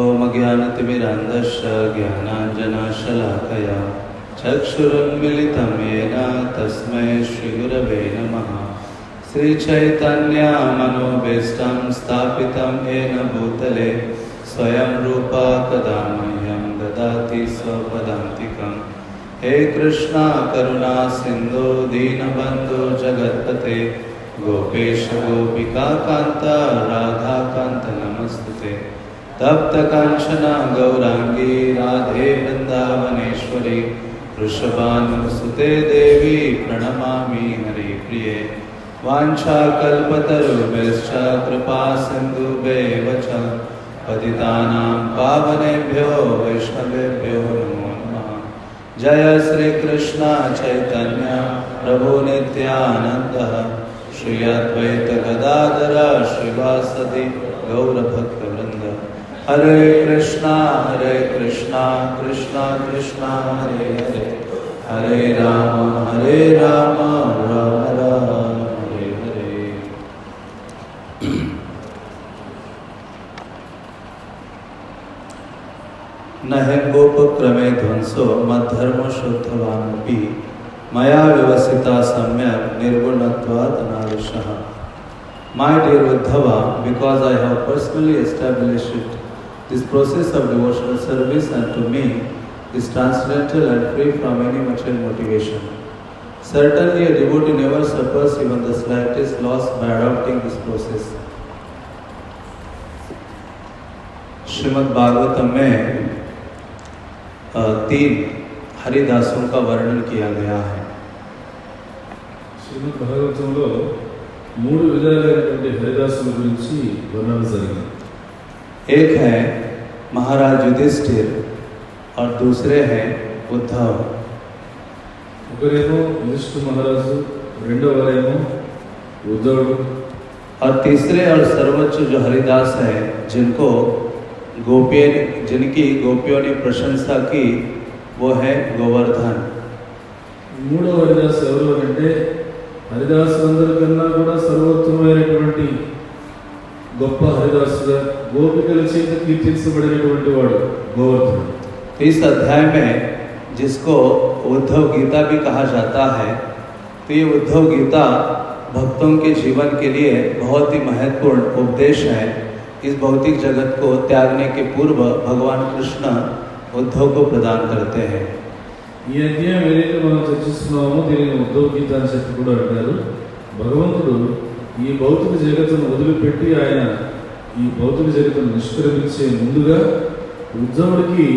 ॐ ज्ञानतिमिरान्धश्च ज्ञानाञ्जनशलाकया चक्षुरुन्मिलितं येन तस्मै श्रीगुरवे नमः। श्रीचैतन्यमनोभीष्टं स्थापितं येन भूतले स्वयं रूपा कदा मह्यं ददाति स्वपदान्तिकम्। हे कृष्णा करुणा सिन्धु दीनबन्धु जगत्पते गोपेश गोपिका कान्त राधाकान्त नमस्तुते तप्त कांचन गौरांगी राधे वृंदावनेश्वरी वृषभानुसुते देवी प्रणमामि हरिप्रिये वाञ्छाकल्पतरुभ्यश्च कृपा सिन्धुभ्येव च पावनेभ्यो, वैष्णवेभ्यो नमो नमः। जय श्रीकृष्ण चैतन्य प्रभु नित्यानन्दः। श्री अद्वैत गदाधर श्रीवासदि गौरभक्तवृन्द हरे कृष्णा हरे कृष्णा कृष्णा कृष्णा हरे हरे। हरे राम हरे राम राम राम हरे हरे। न हिंगोपक्रमे ध्वंसो मद्धर्म शुद्धवानपि। मया व्यवसिता सम्यक निर्गुणत्वात् अनादिशः My dear Uddhava, because I have personally established this process of devotional service and to me is transcendental and free from any material motivation. Certainly a devotee never suffers even the slightest loss by adopting this process. Shrimad Bhagavatam में अ, तीन हरिदासों का वर्णन किया गया है శ్రీమద్ భాగవతంలో మూడు విధాలైనటువంటి హరిదాసుల గురించి వర్ణన జరిగింది एक है महाराज युधिष्ठिर और दूसरे हैं उद्धव ఒకరేమో యుధిష్ఠ మహారాజు రెండవరేమో ఉద్ధవుడు और तीसरे और सर्वोच्च जो हरिदास है जिनको गोपियों ने जिनकी गोपियों ने प्रशंसा की वो है गोवर्धन మూడవ హరిదాసు ఎవరు అని అంటే హరిదాసులందరికన్నా కూడా సర్వోత్తమైనటువంటి గొప్ప హరిదాసుగా గోపికల చేత కీర్తించబడినటువంటి వాడు గోవర్ధనుడు तो इस अध्याय में जिसको उद्धव गीता भी कहा जाता है तो ये उद्धव गीता भक्तों के जीवन के लिए बहुत ही महत्वपूर्ण उपदेश है इस भौतिक जगत को त्यागने के पूर्व भगवान कृष्ण उद्धव को प्रदान करते हैं ఈ అధ్యాయం ఏదైతే మనం చర్చిస్తున్నామో దీనిని ఉద్ధవ్ గీత అని చెప్పి కూడా అంటారు భగవంతుడు ఈ భౌతిక జగత్తును వదిలిపెట్టి ఆయన ఈ భౌతిక జగత్తును నిష్క్రమించే ముందుగా ఉద్ధవుడికి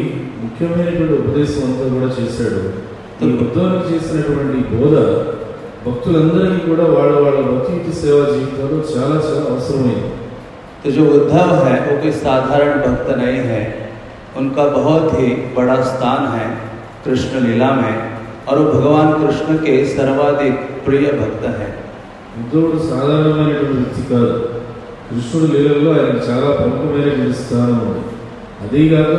ముఖ్యమైనటువంటి ఉపదేశం అంతా కూడా చేశాడు ఈ ఉద్ధవునికి చేసినటువంటి బోధ భక్తులందరికీ కూడా వాళ్ళ వాళ్ళ భక్తి సేవా జీవితంలో చాలా చాలా అవసరమైంది तो जो उद्धव है वो कोई साधारण भक्त नहीं है उनका बहुत ही बड़ा स्थान है कृष्ण लीला में और वो भगवान कृष्ण के सर्वाधिक प्रिय भक्त है ఉద్ధవుడు సాధారణమైనటువంటి వ్యక్తి కాదు కృష్ణుడు లీలలో ఆయనకు చాలా ప్రముఖమైనటువంటి స్థానం ఉంది అదీగాక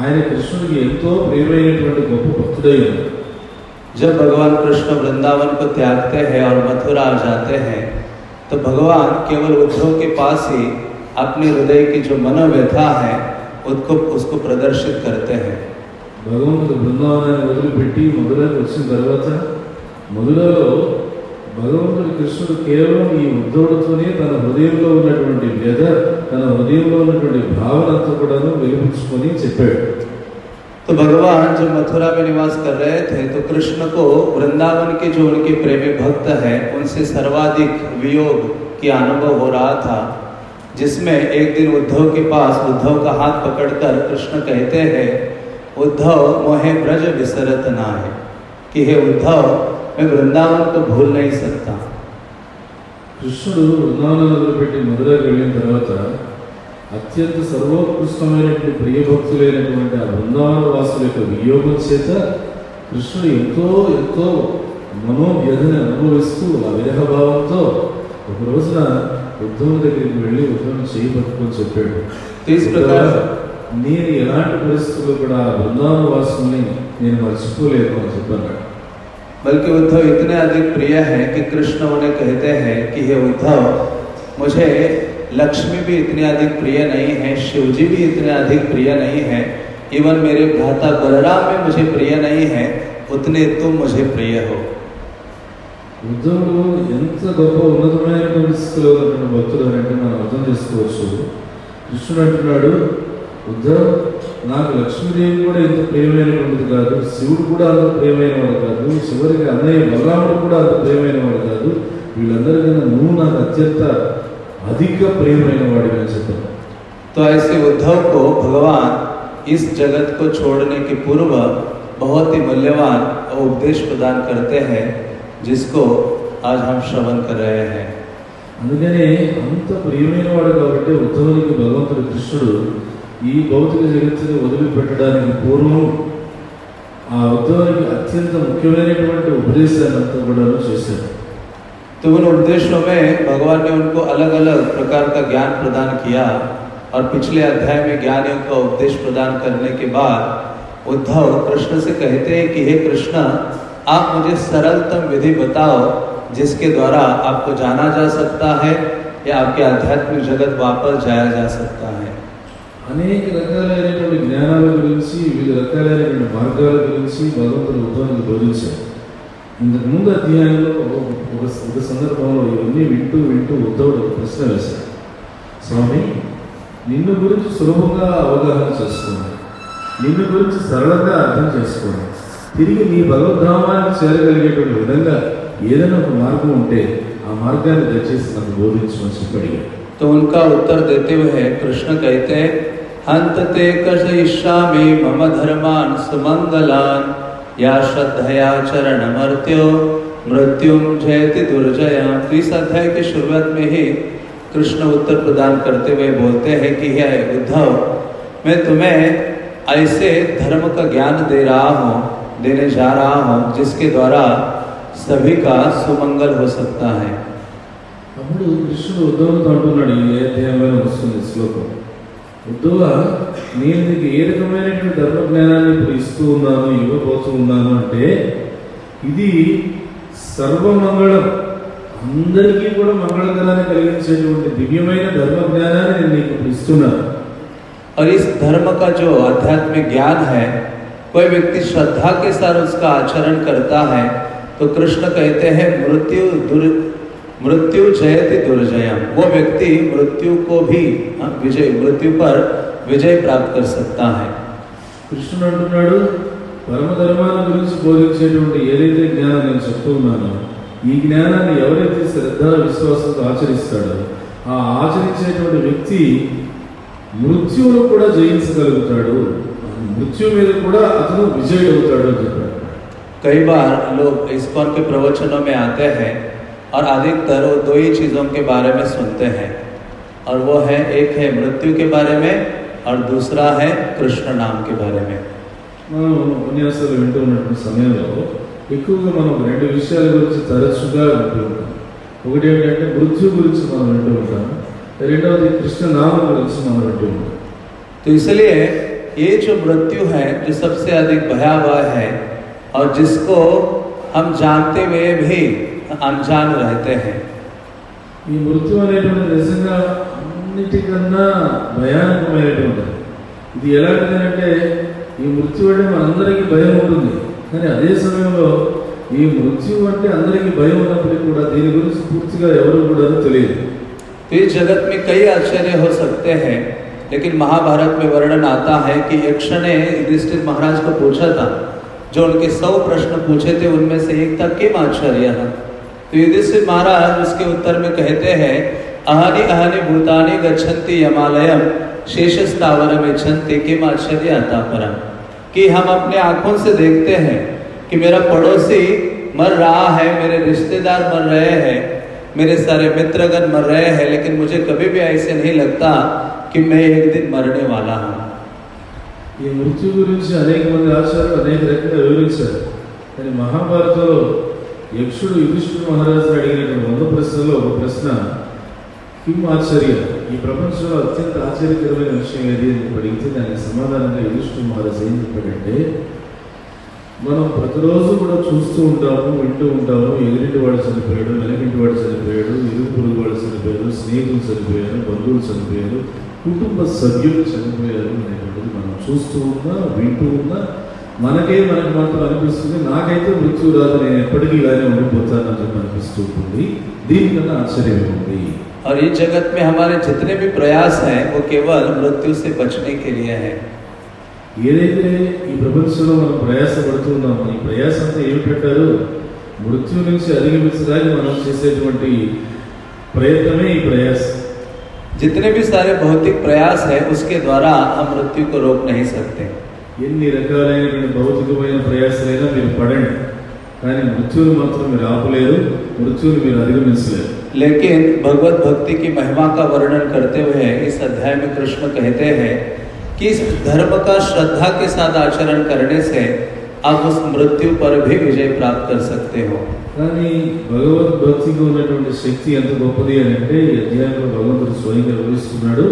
ఆయన కృష్ణుడికి ఎంతో ప్రియమైనటువంటి గొప్ప భక్తుడై ఉన్నాడు जब भगवान कृष्ण वृंदावन को त्यागते हैं और मथुरा आ जाते हैं तो भगवान केवल उद्धव के पास ही अपने हृदय की जो मनोव्यथा है उसको उसको प्रदर्शित करते हैं భగవంతుడు బృందావనాన్ని వదిలిపెట్టి మధురకు వచ్చిన తర్వాత మధురలో భగవంతుడు కృష్ణుడు కేవలం ఈ ఉద్ధవుడితోనే తన హృదయంలో ఉన్నటువంటి వ్యధ తన హృదయంలో ఉన్నటువంటి భావన అంతా కూడాను వెలిపించుకొని చెప్పాడు तो भगवान जब मथुरा में निवास कर रहे थे तो कृष्ण को वृंदावन के जो उनके प्रेमी भक्त हैं उनसे सर्वाधिक वियोग की अनुभव हो रहा था जिसमें एक दिन उद्धव के पास उद्धव का हाथ पकड़कर कृष्ण कहते हैं उद्धव मोहे ब्रज विसरत ना है कि हे उद्धव मैं वृंदावन को भूल नहीं सकता కృష్ణుడు వృందావనం వదిలిపెట్టి మధురకు వెళ్ళిన తర్వాత అత్యంత సర్వోత్కృష్టమైనటువంటి ప్రియభక్తులైనటువంటి ఆ బృందావన వాసుల యొక్క వియోగం చేత కృష్ణుడు ఎంతో ఎంతో మనోవ్యధని అనుభవిస్తూ ఆ విరహభావంతో ఒక రోజున ఉద్ధవుని దగ్గరికి వెళ్ళి ఉద్ధవుని చేయి పట్టుకొని చెప్పాడు तो इस प्रकार నేను ఎలాంటి పరిస్థితుల్లో కూడా ఆ బృందావన వాసుల్ని నేను మర్చిపోలేదు అని చెప్పాను बल्कि उद्धव इतने अधिक प्रिय हैं कि कृष्ण उन्हें कहते हैं कि हे उद्धव मुझे लक्ष्मी भी इतनी अधिक प्रिय नहीं है शिव जी भी इतने अधिक प्रिय नहीं है इवन मेरे भ्राता बलराम भी मुझे प्रिय नहीं है उतने तुम मुझे प्रिय हो ఉద్ధవుడు ఎంత గొప్ప ఉన్నతమైనటువంటి స్థితిలో ఉన్నటువంటి భక్తుడు అని అంటే మనం అర్థం చేసుకోవచ్చు కృష్ణుడు అంటున్నాడు ఉద్ధవ్ నాకు లక్ష్మీదేవి కూడా ఇంత ప్రియమైనటువంటిది కాదు శివుడు కూడా అంత ప్రియమైన వాడు కాదు చివరికి అన్నయ్య బలరాముడు కూడా అంత ప్రియమైన వాడు కాదు వీళ్ళందరికన్నా నువ్వు నాకు అత్యంత అధిక ప్రియమైన వాడివి అని చెప్పారు तो ऐसे उद्धव को भगवान इस जगत को छोड़ने के पूर्व बहुत ही मूल्यवान उपदेश प्रदान करते हैं जिसको आज हम श्रवण कर रहे हैं అందుకని అంత ప్రియమైన వాడు కాబట్టి ఉద్ధవునికి భగవంతుడు కృష్ణుడు ఈ భౌతిక జగత్తుని వదిలిపెట్టడానికి పూర్వం ఆ ఉద్ధవునికి అత్యంత ముఖ్యమైనటువంటి ఉపదేశాన్ని అంతా కూడా చేశాడు तो उन उपदेशों में भगवान ने उनको अलग अलग प्रकार का ज्ञान प्रदान किया और पिछले अध्याय में ज्ञानियों का उपदेश प्रदान करने के बाद उद्धव कृष्ण से कहते हैं कि हे कृष्ण आप मुझे सरलतम विधि बताओ जिसके द्वारा आपको जाना जा सकता है या आपके आध्यात्मिक जगत वापस जाया जा सकता है అనేక రకాలైనటువంటి జ్ఞానాల గురించి వివిధ రకాలైనటువంటి మార్గాల గురించి భగవంతుడు ఉద్ధవునికి బోధించాడు ఇంతకు ముందు అధ్యాయంలో ఒక- ఒక ఒక సందర్భంలో ఇవన్నీ వింటూ వింటూ ఉద్ధవుడు ఒక ప్రశ్న వేశాడు స్వామి నిన్ను గురించి సులభంగా అవగాహన చేసుకోండి నిన్ను గురించి సరళంగా అర్థం చేసుకోండి తిరిగి నీ భగవద్ధామానికి చేరగలిగేటువంటి విధంగా ఏదైనా ఒక మార్గం ఉంటే ఆ మార్గాన్ని దయచేసి నాకు బోధించమని చెప్పి అడిగాడు तो उनका उत्तर देते हुए कृष्ण कहते हैं हंत ते कषयिष्यामि मम धर्मान सुमंगलान या श्रद्धया चरण मर्त्यो मृत्युम जयति दुर्जया। इस अध्याय की शुरुआत में ही कृष्ण उत्तर प्रदान करते हुए बोलते हैं कि, हे उद्धव, मैं तुम्हें ऐसे धर्म का ज्ञान दे रहा हूँ, देने जा रहा हूँ, जिसके द्वारा सभी का सुमंगल हो सकता है। అప్పుడు కృష్ణుడు ఉద్ధవునితో అంటున్నాడు ఈ అధ్యాయంలో వస్తుంది ఈ శ్లోకం ఉద్ధవ నేను నీకు ఏ రకమైనటువంటి ధర్మ జ్ఞానాన్ని ఇప్పుడు ఇస్తూ ఉన్నాను ఇవ్వబోతూ ఉన్నాను అంటే ఇది సర్వమంగళం అందరికీ కూడా మంగళకరాన్ని కలిగించేటువంటి దివ్యమైన ధర్మ జ్ఞానాన్ని నేను నీకు ఇప్పుడు ఇస్తున్నాను और इस धर्म का जो आध्यात्मिक ज्ञान है कोई व्यक्ति श्रद्धा के साथ उसका आचरण करता है तो कृष्ण कहते हैं मृत्यु दुर मृत्यु जयति दुर्जयम वो व्यक्ति मृत्यु को भी हाँ, विजय मृत्यु पर विजय प्राप्त कर सकता है కృష్ణుడు అంటున్నాడు పరమధర్మాన్ని గురించి బోధించేటువంటి ఏదైతే జ్ఞానం నేను చెప్తూ ఉన్నానో ఈ జ్ఞానాన్ని ఎవరైతే శ్రద్ధ విశ్వాసంతో ఆచరిస్తాడో ఆ ఆచరించేటువంటి వ్యక్తి మృత్యువును కూడా జయించగలుగుతాడు మృత్యు మీద కూడా అతను విజయుడు అవుతాడు అని చెప్పాడు कई बार लोग इस्कॉन के प्रवचनों में आते हैं और अधिकतर वो दो ही चीज़ों के बारे में सुनते हैं और वो है एक है मृत्यु के बारे में और दूसरा है कृष्ण नाम के बारे में మనం ఉపన్యాసాలు వింటూ ఉన్నటువంటి సమయంలో ఎక్కువగా మనం ఒక రెండు విషయాల గురించి తరచుగా వింటూ ఉంటాం ఒకటి ఏంటంటే మృత్యు గురించి మనం వింటూ ఉంటాం రెండవది కృష్ణ నామం గురించి మనం వింటూ ఉంటాం तो इसलिए ये जो मृत्यु है जो सबसे अधिक भयावह है और जिसको हम जानते हुए भी अनजान रहते हैं ఈ మృత్యు అనేటువంటి నిజంగా అన్నిటికన్నా భయానకమైనటువంటిది ఇది ఎలాంటిదంటే ఈ మృత్యు అంటే మనందరికీ భయం ఉంటుంది కానీ అదే సమయంలో ఈ మృత్యు అంటే అందరికీ భయం ఉన్నప్పటికీ కూడా దీని గురించి పూర్తిగా ఎవరు కూడా తెలియదు तो इस जगत में कई आश्चर्य हो सकते हैं लेकिन महाभारत में वर्णन आता है कि यक्ष ने युधिष्ठिर महाराज को पूछा था जो उनके सौ प्रश्न पूछे थे उनमें से एक था किम आश्चर्य तो युधिष्ठिर महाराज उसके उत्तर में कहते हैं अहानि अहानि भूतानि गच्छन्ति यमालयम शेष स्थावर में छन्ति किम आश्चर्य आता परम कि हम अपने आंखों से देखते हैं कि मेरा पड़ोसी मर रहा है मेरे रिश्तेदार मर रहे हैं मेरे सारे मित्रगण मर रहे हैं लेकिन मुझे कभी भी ऐसे नहीं लगता कि मैं एक दिन मरने वाला हूँ ఈ మృత్యు గురించి అనేక మంది ఆచార్యులు అనేక రకంగా వివరించారు కానీ మహాభారతంలో యక్షుడు యుధిష్ఠుడు మహారాజు అడిగినటువంటి వంద ప్రశ్నలో ఒక ప్రశ్న కిమ్ ఆశ్చర్య ఈ ప్రపంచంలో అత్యంత ఆశ్చర్యకరమైన విషయం ఏది? అని అడిగితే దానికి సమాధానంగా యుధిష్ఠుడు మహారాజు ఏం చెప్పాడంటే మనం ప్రతిరోజు కూడా చూస్తూ ఉంటాము వింటూ ఉంటాము. ఎదురింటి వాడు చనిపోయాడు వెనకింటి వాడు చనిపోయాడు ఇరుగు పొరుగు వాడు చనిపోయాడు స్నేహితులు చనిపోయారు బంధువులు చనిపోయారు కుటుంబ సభ్యులు చనిపోయారు అనేటువంటిది మనం చూస్తూ ఉన్నా వింటూ ఉన్నా మనకే మనకు మాత్రం అనిపిస్తుంది నాకైతే మృత్యు రాదు నేను ఎప్పటికీ ఇలానే ఉండిపోతానని చెప్పి అనిపిస్తూ ఉంటుంది దీనికన్నా ఆశ్చర్యం ఉంది और इस जगत में हमारे जितने भी प्रयास हैं वो केवल मृत्यु से बचने के लिए हैं ఏదైతే ఈ ప్రపంచంలో మనం ప్రయాసపడుతున్నామో ఈ ప్రయాసం అంతా ఏమిటంటారు మృత్యు నుంచి అధిగమించడానికి మనం చేసేటువంటి ప్రయత్నమే ఈ ప్రయాసం जितने भी सारे भौतिक प्रयास है उसके द्वारा हम मृत्यु को रोक नहीं सकते ఎన్ని రకాలైనటువంటి భౌతికమైన ప్రయాసాలైనా మీరు పడండి కానీ మృత్యువుని మాత్రం మీరు ఆపలేరు మృత్యువుని మీరు అధిగమించలేరు लेकिन भगवत भक्ति की महिमा का वर्णन करते हुए इस अध्याय में कृष्ण कहते हैं कि इस धर्म का श्रद्धा के साथ आचरण करने से आप उस मृत्यु पर भी विजय प्राप्त कर सकते हो కానీ భగవద్భక్తికి ఉన్నటువంటి శక్తి ఎంత గొప్పది అని అంటే ఈ అధ్యాయంలో భగవంతుడు స్వయంగా వివరిస్తున్నాడు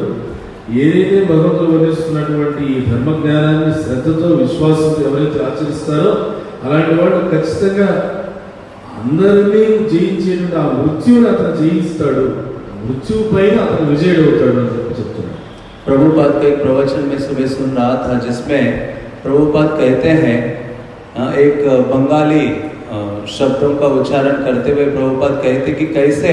ఏదైతే భగవంతుడు వివరిస్తున్నటువంటి ఈ ధర్మ జ్ఞానాన్ని శ్రద్ధతో విశ్వాసంతో ఎవరైతే ఆచరిస్తారో అలాంటి వాళ్ళు ఖచ్చితంగా అందరినీ జయించేటువంటి ఆ మృత్యువుని అతను జయిస్తాడు మృత్యువు పైన అతను విజయుడు అవుతాడు అని చెప్పి చెప్తున్నాడు प्रभुपाद का एक प्रवचन में सुबह सुन रहा था जिसमें प्रभुपाद कहते हैं अ, एक बंगाली अ, शब्दों का उच्चारण करते हुए प्रभुपाद कहते कि कैसे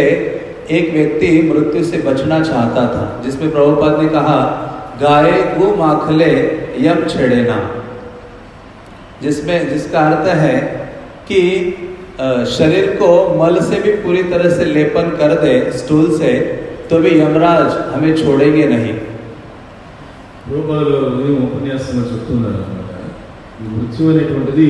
एक व्यक्ति मृत्यु से बचना चाहता था जिसमें प्रभुपाद ने कहा गाय गु माखले यम छेड़े ना जिसमें जिसका अर्थ है कि अ, शरीर को मल से भी पूरी तरह से लेपन कर दे स्टूल से तो भी यमराज हमें छोड़ेंगे नहीं రూపాయలు ఉపన్యాసంలో చెప్తున్నారు అనమాట ఈ మృత్యు అనేటువంటిది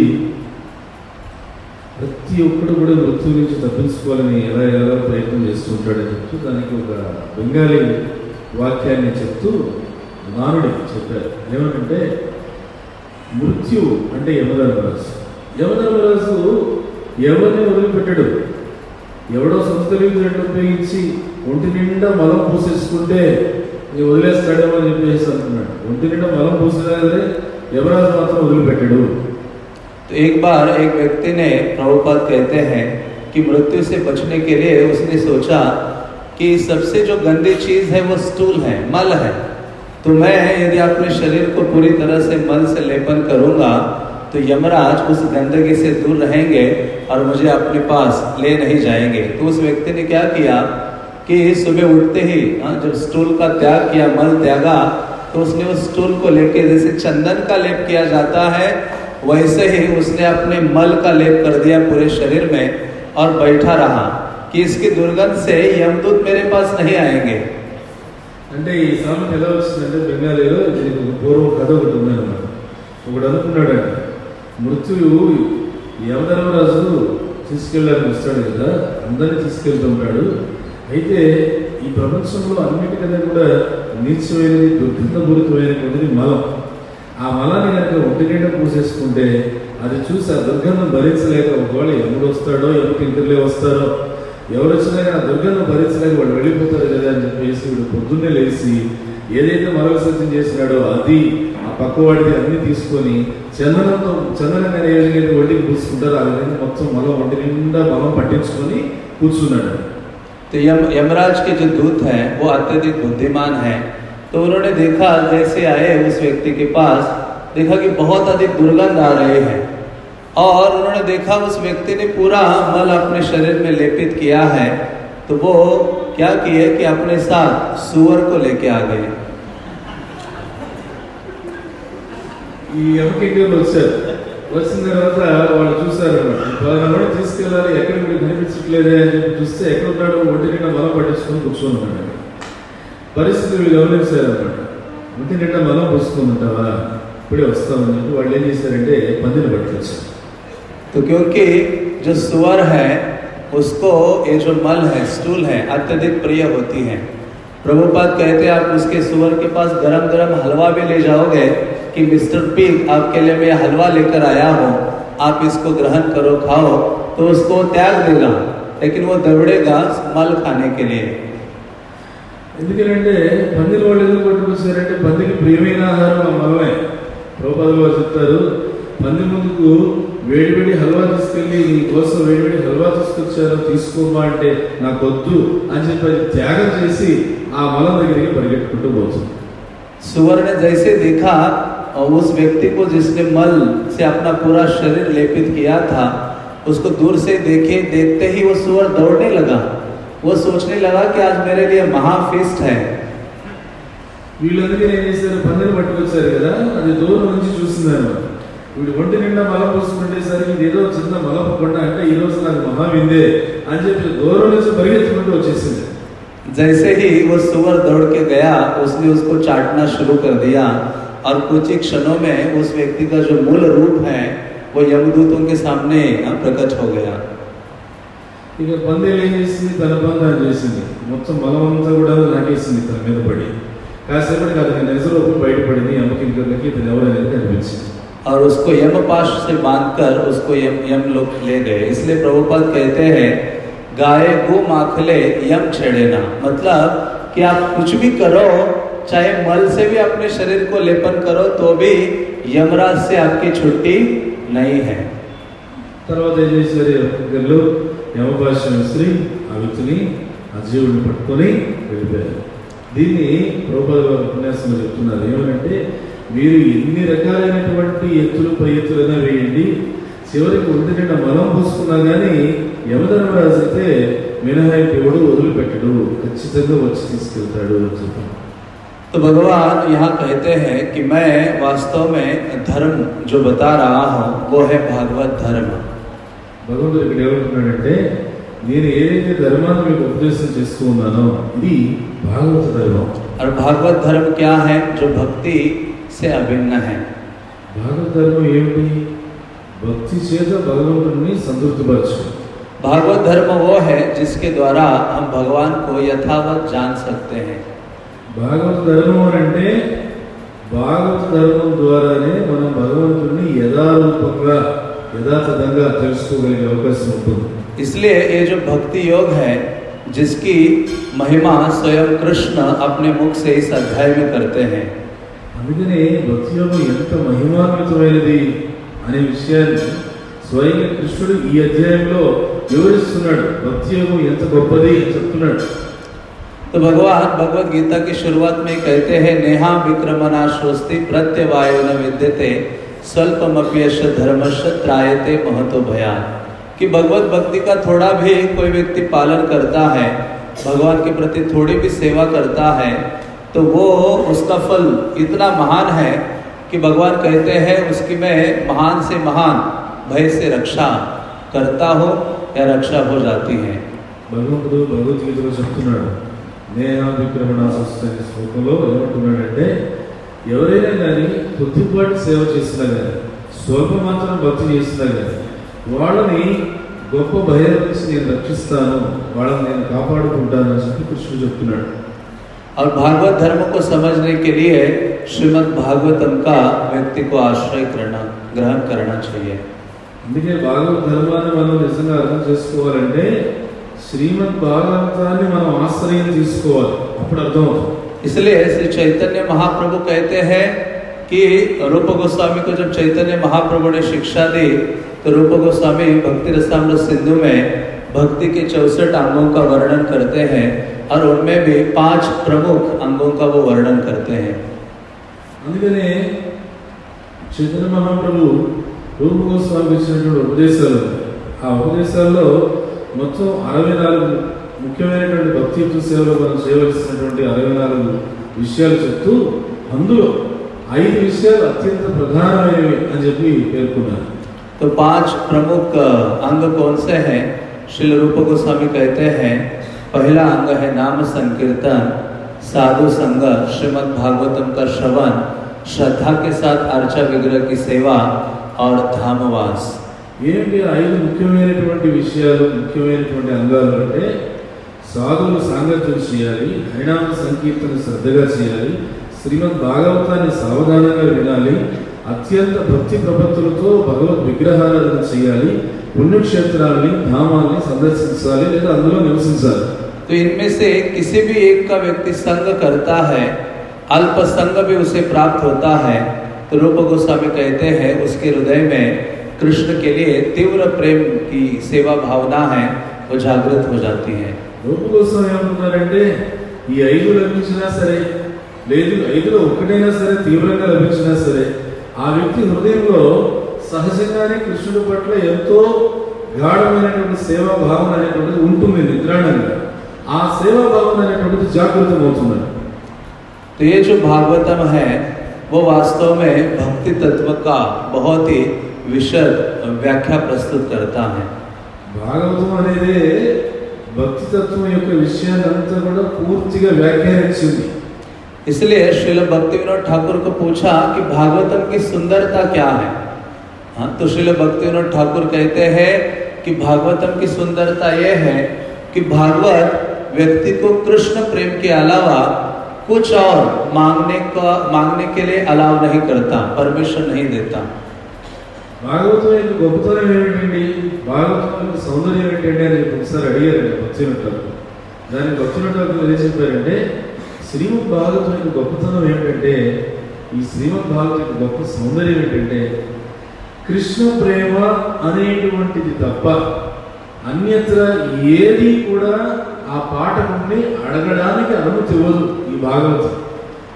ప్రతి ఒక్కడు కూడా మృత్యు నుంచి తప్పించుకోవాలని ఎలా ఎలా ప్రయత్నం చేస్తుంటాడని చెప్తూ దానికి ఒక బెంగాలీ వాక్యాన్ని చెప్తూ నానుడి చెప్పారు. ఏమంటే మృత్యు అంటే యమధర్మరాజు యమధర్మరాజు ఎవరిని వదిలిపెట్టడు? ఎవడో సొంత తెలివితేటలు ఉపయోగించి ఒంటి నిండా మలం పూసేసుకుంటే నీ వదిలేస్తాడేమో అని చెప్పేసి అంటున్నాడు ఒంటి నిండా మలం పూసేదే యమరాజు మాత్రం వదిలిపెట్టాడు. तो एक बार एक व्यक्ति ने प्रभुपाद कहते हैं कि मृत्यु से बचने के लिए उसने सोचा कि सबसे जो गंदी चीज़ है वो स्टूल है मल है। तो मैं यदि अपने शरीर को पूरी तरह से मल से लेपन करूँगा तो यमराज उस गंदगी से दूर रहेंगे और मुझे अपने पास ले नहीं जाएँगे। तो उस व्यक्ति ने क्या किया कि सुबह उठते ही हाँ, जब स्टूल का त्याग किया मल त्यागा तो उसने उस स्टूल को लेके जैसे चंदन का लेप किया जाता है वैसे ही उसने अपने मल का लेप कर दिया पूरे शरीर में और बैठा रहा कि इसकी दुर्गंध से यमदूत मेरे पास नहीं आएंगे అంటే ఈ సామెత ఎలా వచ్చిందంటే బెంగాలీలో దీనికి ఒక పూర్వం కథ ఒకటి ఉందన్నమాట ఒకడు అనుకున్నాడంట మృత్యువు యమధర్మరాజు తీసుకెళ్ళడానికి వస్తాడు కదా అందరినీ తీసుకెళ్తుంటాడు అయితే ఈ ప్రపంచంలో అన్నిటికన్నా కూడా నీచమైనది దుర్గంధపూరితమైనటువంటిది మలం ఆ మలాన్ని కనుక ఒంటి నిండా పూసేసుకుంటే అది చూసి ఆ దుర్గంధం భరించలేక ఒకవేళ ఎవరు వస్తాడో ఎవరికి ఇంటర్లే వస్తారో ఎవరు వచ్చినా కానీ ఆ దుర్గంధం భరించలేక వాళ్ళు వెళ్ళిపోతారు కదా అని చెప్పేసి వీడు పొద్దున్నే లేచి ఏదైతే మల విసర్జన చేసినాడో అది ఆ పక్క వాడిది అన్ని తీసుకొని చందనంతో చందనం అనే ఏ విధంగా ఒంటికి పూసుకుంటారో ఆ విధంగా మొత్తం మలం ఒంటి నిండా మలం పట్టించుకొని కూర్చున్నాడు तो यम यमराज के जो दूत हैं वो अत्यधिक बुद्धिमान हैं तो उन्होंने देखा जैसे आए उस व्यक्ति के पास देखा कि बहुत अधिक दुर्गंध आ रहे हैं और उन्होंने देखा उस व्यक्ति ने पूरा मल अपने शरीर में लेपित किया है तो वो क्या किए कि अपने साथ सुअर को लेके आ गए ఈ ఎమకింటి వచ్చారు వచ్చిన తర్వాత వాళ్ళు చూసారు పలానా తీసుకెళ్ళాలి ఎక్కడ మీరు కనిపించట్లేదే అని చెప్పి చూస్తే ఎక్కడ ఉన్నాడు ఒంటి నిండా మలం పట్టించుకొని కూర్చొని ఉన్నాడు పరిస్థితి వీళ్ళు గమనించారు అనమాట ఒంటి నిండా మలం పూసుకొని ఉంటావా ఇప్పుడే వస్తామని చెప్పి వాళ్ళు ఏం చేశారంటే పందిని పట్టుకొచ్చారు तो क्योंकि जो सुअर है उसको ये जो मल है स्टूल है अत्यधिक प्रिय होती है प्रभुपाद कहते हैं आप उसके सुअर के पास गरम गरम हलवा भी ले जाओगे कि मिस्टर पिग आपके लिए मैं हलवा लेकर आया हूँ आप इसको ग्रहण करो खाओ तो उसको त्याग देगा लेकिन वो दौड़ेगा मल खाने के लिए ఎందుకంటే పందిని వాళ్ళు ఎందుకు పట్టుకొచ్చారంటే పందికి ప్రియమైన ఆహారం ఆ మలమే ప్రభుపాదులు వారు చెప్తారు పంది ముందుకు వేడివేడి హల్వా తీసుకెళ్ళి నీ కోసం వేడివేడి హల్వా తీసుకొచ్చారు తీసుకోమా అంటే నాకు వద్దు అని చెప్పి అది త్యాగం చేసి ఆ మలం దగ్గరికి పరిగెట్టుకుంటూ పోతుంది सुअर ने जैसे देखा और उस व्यक्ति को जिसने मल से अपना पूरा शरीर लेपित किया था उसको दूर से देखे देखते ही वो सुअर दौड़ने लगा वो सोचने लगा कि आज मेरे लिए महाफीस्ट है వీళ్ళందరికీ ఏం చేశారు పందిని పట్టుకొచ్చారు కదా అది దూరం నుంచి చూస్తున్నారు వీడు ఒంటి నిండా మలం పోసుకుంటేసరికి ఇది ఏదో చిన్న మలపు కొండ అంటే ఈ రోజు నాకు మహా విందే అని చెప్పి దూరం నుంచి పరిగెత్తుకుంటూ వచ్చేసింది जैसे ही वो सुअर दौड़ के गया उसने उसको चाटना शुरू कर दिया और कुछ ही क्षणों में उस व्यक्ति का जो मूल रूप है वो यमदूतों के सामने अ, प्रकट हो गया ఇక పందేలు ఏం చేసింది తన పని తాను చేసింది మొత్తం మలం అంతా కూడా నాకేసింది తన మీద పడి కాసేపటికి అతని నిజరూపం బయటపడింది అమ్మకింకర్లకి ఇతను ఎవరనేది కనిపించింది और उसको यमपाश से बांधकर उसको यम यम लोग ले गए इसलिए प्रभुपाद कहते हैं गाय गो माखले यम छेड़ेना मतलब कि आप कुछ भी करो चाहे मल से भी अपने शरीर को लेपन करो तो भी यमराज से आपकी छुट्टी नहीं है తర్వాత ఏం చేశారు ఒక్కొక్కరు యమభాష్యం స్త్రీ ఆ వ్యక్తిని ఆ జీవుడిని పట్టుకొని వెళ్ళిపోయారు దీన్ని ప్రభుపాద గారు ఉపన్యాసంలో చెప్తున్నారు ఏమనంటే మీరు ఎన్ని రకాలైనటువంటి ఎత్తులు పై ఎత్తులైనా వేయండి చివరికి ఒంటి నిండా మలం పోసుకున్నా కానీ యమధర్మరాజు అయితే మినహాయింపు ఎవడు వదిలిపెట్టడు ఖచ్చితంగా వచ్చి తీసుకెళ్తాడు అని చెప్పారు तो भगवान यहाँ कहते हैं कि मैं वास्तव में धर्म जो बता रहा हूँ वो है भागवत धर्म భగవంతుడు ఇక్కడ ఏమంటున్నాడంటే నేను ఏదైతే ధర్మాన్ని మీకు ఉపదేశం చేస్తూ ఉన్నానో ఇది భాగవత ధర్మం और भागवत धर्म क्या है जो भक्ति से अभिन्न है భాగవత ధర్మం ఏమిటి భక్తి చేత భగవంతుడిని సంతృప్తిపరచు भागवत धर्म वो है जिसके द्वारा हम भगवान को यथावत जान सकते हैं భాగవత ధర్మం అని అంటే భాగవత ధర్మం ద్వారానే మనం భగవంతుడిని యథారూపంగా యథాతథంగా తెలుసుకోగలిగే అవకాశం ఉంటుంది इसलिए ये जो भक्ति योग है जिसकी महिमा स्वयं कृष्ण अपने मुख से इस अध्याय में करते हैं అందుకనే భక్తి యోగం ఎంత మహిమాన్వితమైనది అనే విషయాన్ని స్వయంగా కృష్ణుడు ఈ అధ్యాయంలో వివరిస్తున్నాడు భక్తి యోగం ఎంత గొప్పది అని చెప్తున్నాడు तो भगवान भगवत गीता की शुरुआत में ही कहते हैं नेहा विक्रमना श्रोस्ति प्रत्यवायो न विद्यते स्वल्पमप्यश धर्मश त्रायते महतो भयान कि भगवत भक्ति का थोड़ा भी कोई व्यक्ति पालन करता है भगवान के प्रति थोड़ी भी सेवा करता है तो वो उसका फल इतना महान है कि भगवान कहते हैं उसकी मैं महान से महान भय से रक्षा करता हूँ या रक्षा हो जाती है భగవంతుడు భగవద్గీతలో చెప్తున్నాడు నేహ విక్రమణ అనే శ్లోకంలో ఏమంటున్నాడంటే ఎవరైనా కానీ కొద్దిపాటి సేవ చేసినా కానీ స్వల్ప మాత్రం భక్తి చేసినా కానీ వాళ్ళని గొప్ప భయం నుంచి నేను రక్షిస్తాను వాళ్ళని నేను కాపాడుకుంటాను అని చెప్పి కృష్ణుడు చెప్తున్నాడు और भागवत धर्म को समझने के लिए श्रीमद् भागवतम का व्यक्ति को आश्रय करना ग्रहण करना चाहिए అందుకే భాగవత ధర్మాన్ని మనం నిజంగా అర్థం చేసుకోవాలంటే శ్రీమద్ భాగవతాన్ని మనం ఆశ్రయం తీసుకోవాలి అప్పుడు అర్థం అవుతుంది इसलिए श्री चैतन्य महाप्रभु कहते हैं कि रूप गोस्वामी को जब चैतन्य महाप्रभु ने शिक्षा दी तो रूप गोस्वामी भक्ति रसामृत सिंधु में भक्ति के चौसठ अंगों का वर्णन करते हैं और उनमें भी पांच प्रमुख अंगों का वो वर्णन करते हैं అందుకనే చైతన్య మహాప్రభు రూప గోస్వామికి ఇచ్చినటువంటి ఉపదేశాలు ఉన్నాయి. ఆ ఉపదేశాల్లో మొత్తం అరవై నాలుగు ముఖ్యమైనటువంటి భక్తియుక్త సేవలో మనం చేయవలసినటువంటి అరవై నాలుగు విషయాలు చెప్తూ అందులో ఐదు విషయాలు అత్యంత ప్రధానమైనవి అని చెప్పి పేర్కొన్నారు तो पांच प्रमुख अंग कौन से हैं श्री रूप गोस्वामी कहते हैं पहला अंग है नाम संकीर्तन साधु संग श्रीमद् भागवतम का श्रवण श्रद्धा के साथ अर्चा विग्रह की सेवा और धामवास ఏంటి ఆ ఐదు ముఖ్యమైనటువంటి విషయాలు ముఖ్యమైనటువంటి అంగాలు అంటే సాధువులు సాంగత్యం చేయాలి హరినామ సంకీర్తన శ్రద్ధగా చేయాలి శ్రీమద్ భాగవతాన్ని సావధానంగా వినాలి అత్యంత భక్తి ప్రపత్తులతో భగవద్ విగ్రహారాధన చేయాలి పుణ్యక్షేత్రాలని ధామాల్ని సందర్శించాలి లేదా అందులో నివసించాలి तो इनमें से किसी भी एक का व्यक्ति संग करता है अल्प संग भी उसे प्राप्त होता है तो रूप गोस्वामी कहते हैं उसके हृदय में कृष्ण के लिए तीव्र प्रेम की सेवा भावना है वो जागृत हो जाती है రూపు కోసం ఏమంటున్నారంటే ఈ ఐదు లభించినా సరే లేదు ఐదులో ఒక్కటైనా సరే తీవ్రంగా లభించినా సరే ఆ వ్యక్తి హృదయంలో సహజంగానే కృష్ణుడి పట్ల ఎంతో గాఢమైనటువంటి సేవా భావన అనేటువంటిది ఉంటుంది నిద్రాణంగా ఆ సేవా భావన అనేటువంటిది జాగృతం అవుతున్నది तो ये जो भागवतम है वो वास्तव में भक्ति तत्व का बहुत ही विशद व्याख्या प्रस्तुत करता है భాగవతం అనేది భక్తి తత్వం యొక్క విషయాన్ని అంతా కూడా పూర్తిగా వ్యాఖ్యానించింది इसलिए श्रील भक्ति विनोद ठाकुर को पूछा कि भागवतम की सुंदरता क्या है हाँ तो श्रील भक्ति विनोद ठाकुर कहते हैं कि भागवतम की सुंदरता यह है कि भागवत व्यक्ति को कृष्ण प्रेम के अलावा कुछ और मांगने का मांगने के लिए अलाव नहीं करता परमिशन नहीं देता భాగవతం యొక్క గొప్పతనం ఏమిటండి? భాగవతం యొక్క సౌందర్యం ఏంటండి అని ఒకసారి అడిగారండి భక్తినట్టు దానికి భక్తినట్టు ఏం చెప్పారంటే శ్రీమద్ భాగవతం యొక్క గొప్పతనం ఏంటంటే ఈ శ్రీమద్ భాగవతం యొక్క గొప్ప సౌందర్యం ఏంటంటే కృష్ణ ప్రేమ అనేటువంటిది తప్ప అన్యత్ర ఏది కూడా ఆ పాఠకుడిని అడగడానికి అనుమతి ఇవ్వదు ఈ భాగవతం.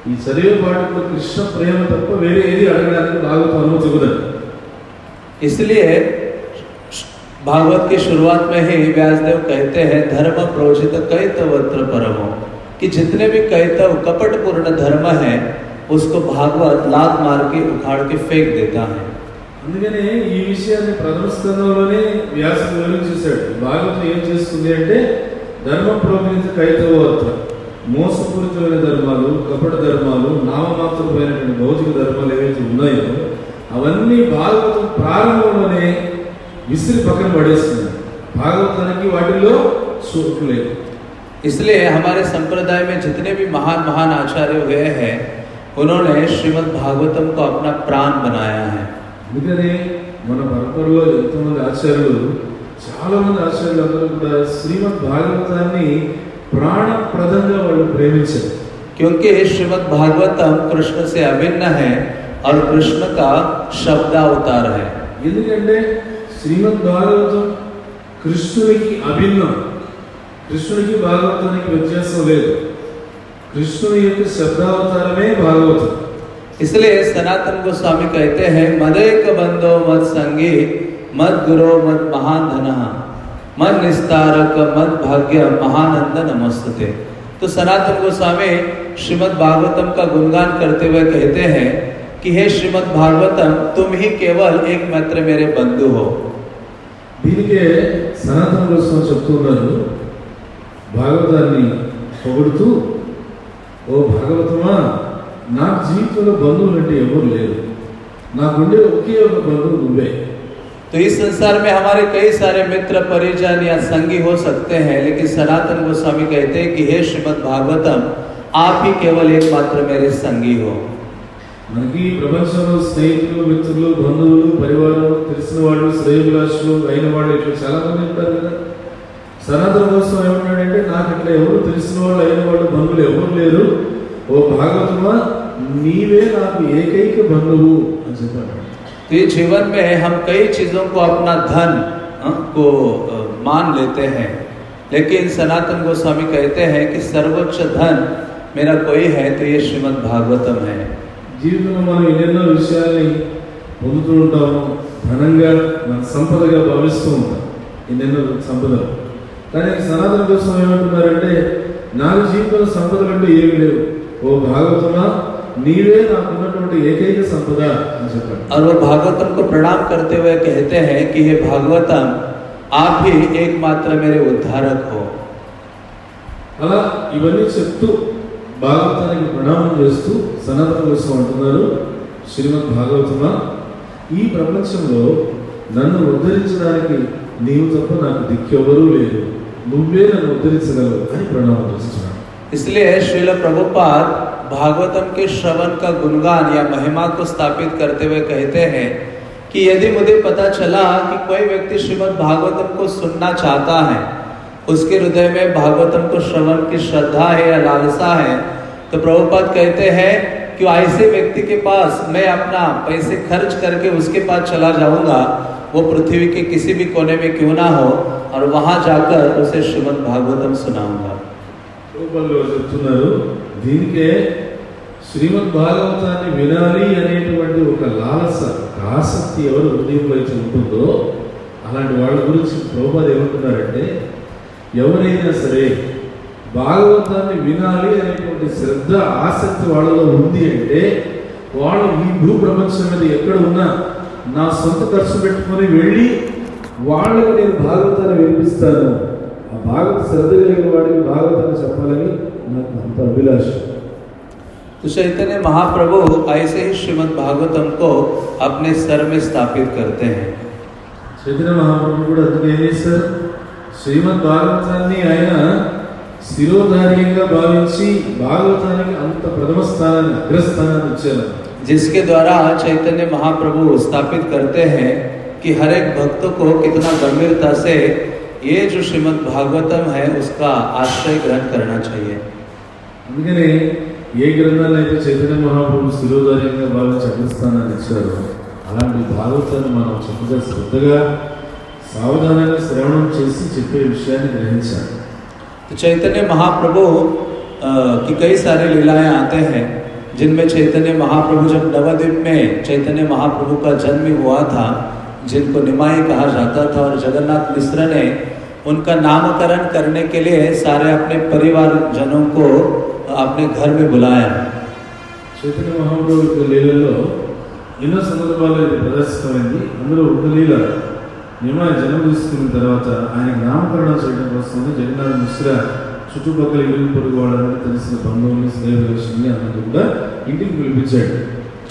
ఈ చదివే పాఠకుడు కృష్ణ ప్రేమ తప్ప వేరే ఏది అడగడానికి భాగవతం అనుమతి ఇవ్వదండి इसलिए भागवत की शुरुआत में ही व्यासदेव कहते हैं धर्म प्रोजित कैतवत्र परमो कि जितने भी कैतव कपट पूर्ण धर्म है उसको भागवत लात मार के उखाड़ के फेंक देता है అందుకనే ఈ విషయాన్ని ప్రథమ స్కందంలోనే వ్యాసుడు వివరించేశాడు భాగవతం ఏం చేస్తుంది అంటే ధర్మం ప్రోగించ కైతవత్వ మోసపూరితమైన ధర్మాలు కపట ధర్మాలు నామమాత్రమైనటువంటి భౌతిక ధర్మాలు ఏవైతే ఉన్నాయో అవన్నీ భాగవతం ప్రారంభంలోనే విసిరి పక్కన పడేస్తుంది భాగవతానికి వాటిల్లో చోటు లేదు इसलिए हमारे संप्रदाय में जितने भी महान महान आचार्य हुए हैं उन्होंने श्रीमद् भागवतम को अपना प्राण बनाया है అందుకనే మన పరంపరలో ఎంతోమంది ఆచార్యులు చాలా మంది ఆచార్యులు అందరూ కూడా శ్రీమద్ భాగవతాన్ని ప్రాణప్రదంగా వాళ్ళు ప్రేమించారు क्योंकि श्रीमद् भागवतम कृष्ण से अभिन्न है और कृष्ण का शब्दावतार है ఎందుకంటే శ్రీమద్ భాగవతం కృష్ణునికి అభిన్నం కృష్ణునికి భాగవతానికి వ్యత్యాసం లేదు కృష్ణుని యొక్క శబ్దావతారమే భాగవతం इसलिए सनातन गोस्वामी कहते हैं मदेक बंदो मत संगी मत गुरो मत महान धन मन निस्तारक मत भाग्य महानंद नमस्ते तो सनातन गोस्वामी श्रीमद् भागवतम का गुणगान करते हुए कहते हैं कि हे श्रीमद् भागवतम तुम ही केवल एक मात्र मेरे बंधु हो దీనికే సనాతన కోసం చెప్తున్నారు భాగవతాన్ని పొగుడుతూ ఓ భాగవతమా నాకు జీవితంలో బంధువులు అంటే ఎవరు లేరు నాకుండే ఒకే ఒక బంధువు నువ్వే तो इस संसार में हमारे कई सारे मित्र परिजन या संगी हो सकते हैं लेकिन सनातन गोस्वामी कहते हैं कि हे श्रीमद् भागवतम आप ही केवल एकमात्र मेरे संगी हो మనకి ఈ ప్రపంచంలో స్నేహితులు మిత్రులు బంధువులు పరివారం తెలిసిన వాళ్ళు శ్రేయభిలాషులు అయిన వాళ్ళు ఇట్లా చాలా మంది ఉంటారు కదా సనాతన కోసం ఏమన్నాడంటే నాకు ఇట్లా ఎవరు తెలిసిన వాళ్ళు అయిన వాళ్ళు బంధువులు ఎవరు లేరు ఓ భాగవతమా నీవే నాకు ఏకైక బంధువు అని చెప్పాడు तो ये जीवन में हम कई चीजों को अपना धन अ, को अ, मान लेते हैं लेकिन सनातन गोस्वामी कहते हैं कि सर्वोच्च धन मेरा कोई है तो ये श्रीमद् भागवतम है జీవితంలో మనం ఎన్నెన్నో విషయాల్ని పొందుతూ ఉంటాము ధనంగా మన సంపదగా భావిస్తూ ఉంటాం ఎన్నెన్నో సంపదలు కానీ సనాతన కోసం ఏమంటున్నారంటే నాకు జీవితంలో సంపదలు అంటే ఏమి లేవు ఓ భాగవతమా నీవే నాకున్నటువంటి ఏకైక సంపద అని చెప్పాడు और वो भागवतम को प्रणाम करते हुए कहते हैं कि हे भागवतम आप ही एकमात्र मेरे उद्धारक हो అలా ఇవన్నీ చెప్తూ భాగవతానికి ప్రణామం చేస్తూ సనాతన కోసం అంటున్నారు శ్రీమద్ భాగవతమా ఈ ప్రపంచంలో నన్ను ఉద్ధరించడానికి నీవు తప్ప నాకు దిక్కెవరూ లేదు నువ్వే నన్ను ఉద్ధరించగలవు అని ప్రణామం చేస్తున్నాను इसलिए श्रील प्रभुपाद भागवतम के श्रवण का गुणगान या महिमा को स्थापित करते हुए कहते हैं कि यदि मुझे पता चला कि कोई व्यक्ति श्रीमद् भागवतम को सुनना चाहता है उसके हृदय में भागवतम को श्रवण की श्रद्धा है या लालसा है तो प्रभुपाद कहते हैं कि ऐसे व्यक्ति के पास मैं अपना पैसे खर्च करके उसके पास चला जाऊंगा वो पृथ्वी के किसी भी कोने में क्यों ना हो और वहां जाकर उसे श्रीमद् भागवतम सुनाऊंगा రూపంలో చెప్తున్నారు దీనికే శ్రీమద్ భాగవతాన్ని వినాలి అనేటువంటి ఒక లాలస ఒక ఆసక్తి ఎవరు హృదయంలో అయితే ఉంటుందో అలాంటి వాళ్ళ గురించి ప్రభుపాద ఏమంటున్నారంటే ఎవరైనా సరే భాగవతాన్ని వినాలి అనేటువంటి శ్రద్ధ ఆసక్తి వాళ్ళలో ఉంది అంటే వాళ్ళు ఈ భూ ప్రపంచం మీద ఎక్కడ ఉన్నా నా సొంత ఖర్చు పెట్టుకొని వెళ్ళి వాళ్ళకి నేను భాగవతాన్ని వినిపిస్తాను ఆ భాగవత శ్రద్ధ కలిగిన వాడికి భాగవతాన్ని చెప్పాలని నాకు అంత అభిలాష तो चैतन्य महाप्रभु ऐसे ही श्रीमद् भागवतम को अपने सर में स्थापित करते हैं చైతన్య మహాప్రభు కూడా అందుకే ఏం చేశారు శ్రీమద్ భాగవతాన్ని ఆయన శిరోధార్యంగా భావించి భాగవతానికి అంత ప్రథమ స్థానాన్ని అగ్రస్థానాన్ని ఇచ్చారు जिसके द्वारा चैतन्य महाप्रभु स्थापित करते हैं कि हर एक भक्त को कितना गंभीरता से ये जो श्रीमद् भागवतम है उसका आश्रय ग्रहण करना चाहिए అందుకని ఏ గ్రంథాన్ని అయితే చైతన్య మహాప్రభు శిరోధార్యంగా భావించి అగ్రస్థానాన్ని ఇచ్చారో అలాంటి భాగవతాన్ని మనం చక్కగా శ్రద్ధగా సావధానంగా శ్రవణం చేసి చెప్పే విషయాన్ని గ్రహించాలి तो चैतन्य महाप्रभु अ, की कई सारे लीलाएं आते हैं जिनमें चैतन्य महाप्रभु जब नवद्वीप में चैतन्य महाप्रभु का जन्म हुआ था जिनको निमाई कहा जाता था और जगन्नाथ मिश्र ने उनका नामकरण करने के लिए सारे अपने परिवार जनों को अपने घर में बुलाया చైతన్య మహాప్రభు యొక్క లీలలో ఎన్నో సందర్భాల్లో ఇది ప్రదర్శితమైంది అందులో ఒక లీల నిమాయ జన్మ తీసుకున్న తర్వాత ఆయన నామకరణం చేయడం కోసం జగన్నాథ్ మిశ్ర చుట్టుపక్కల ఇరుగు పొరుగు వాళ్ళని తెలిసిన బంధువుల్ని స్నేహితులని అందరూ కూడా ఇంటికి పిలిపించాడు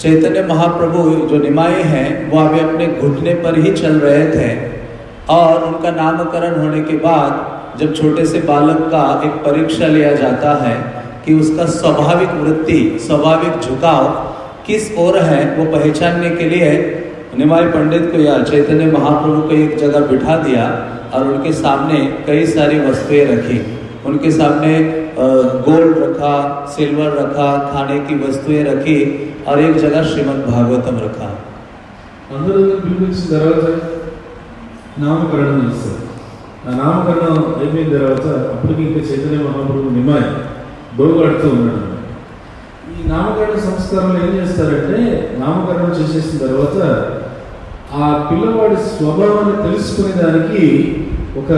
चैतन्य महाप्रभु जो निमाई हैं वो अभी अपने घुटने पर ही चल रहे थे और उनका नामकरण होने के बाद जब छोटे से बालक का एक परीक्षा लिया जाता है कि उसका स्वाभाविक वृत्ति स्वाभाविक झुकाव किस ओर है वो पहचानने के लिए निमाई पंडित को या चैतन्य महाप्रभु को एक जगह बिठा दिया और उनके सामने कई सारी वस्तुएं रखी उनके सामने अ, गोल्ड रखा सिल्वर रखा खाने की वस्तुएं रखी और एक जगह श्रीमद् भागवतम रखा అందరూ పిలిపించిన తర్వాత నామకరణం చేస్తారు ఆ నామకరణం అయిపోయిన తర్వాత అప్పటికి ఇంకా చైతన్య మహాప్రభు నిమాయ్ బోగాడుతూ ఉన్నాడు ఈ నామకరణ సంస్కారంలో ఏం చేస్తారంటే నామకరణం చేసేసిన తర్వాత ఆ పిల్లవాడి స్వభావాన్ని తెలుసుకునే దానికి ఒక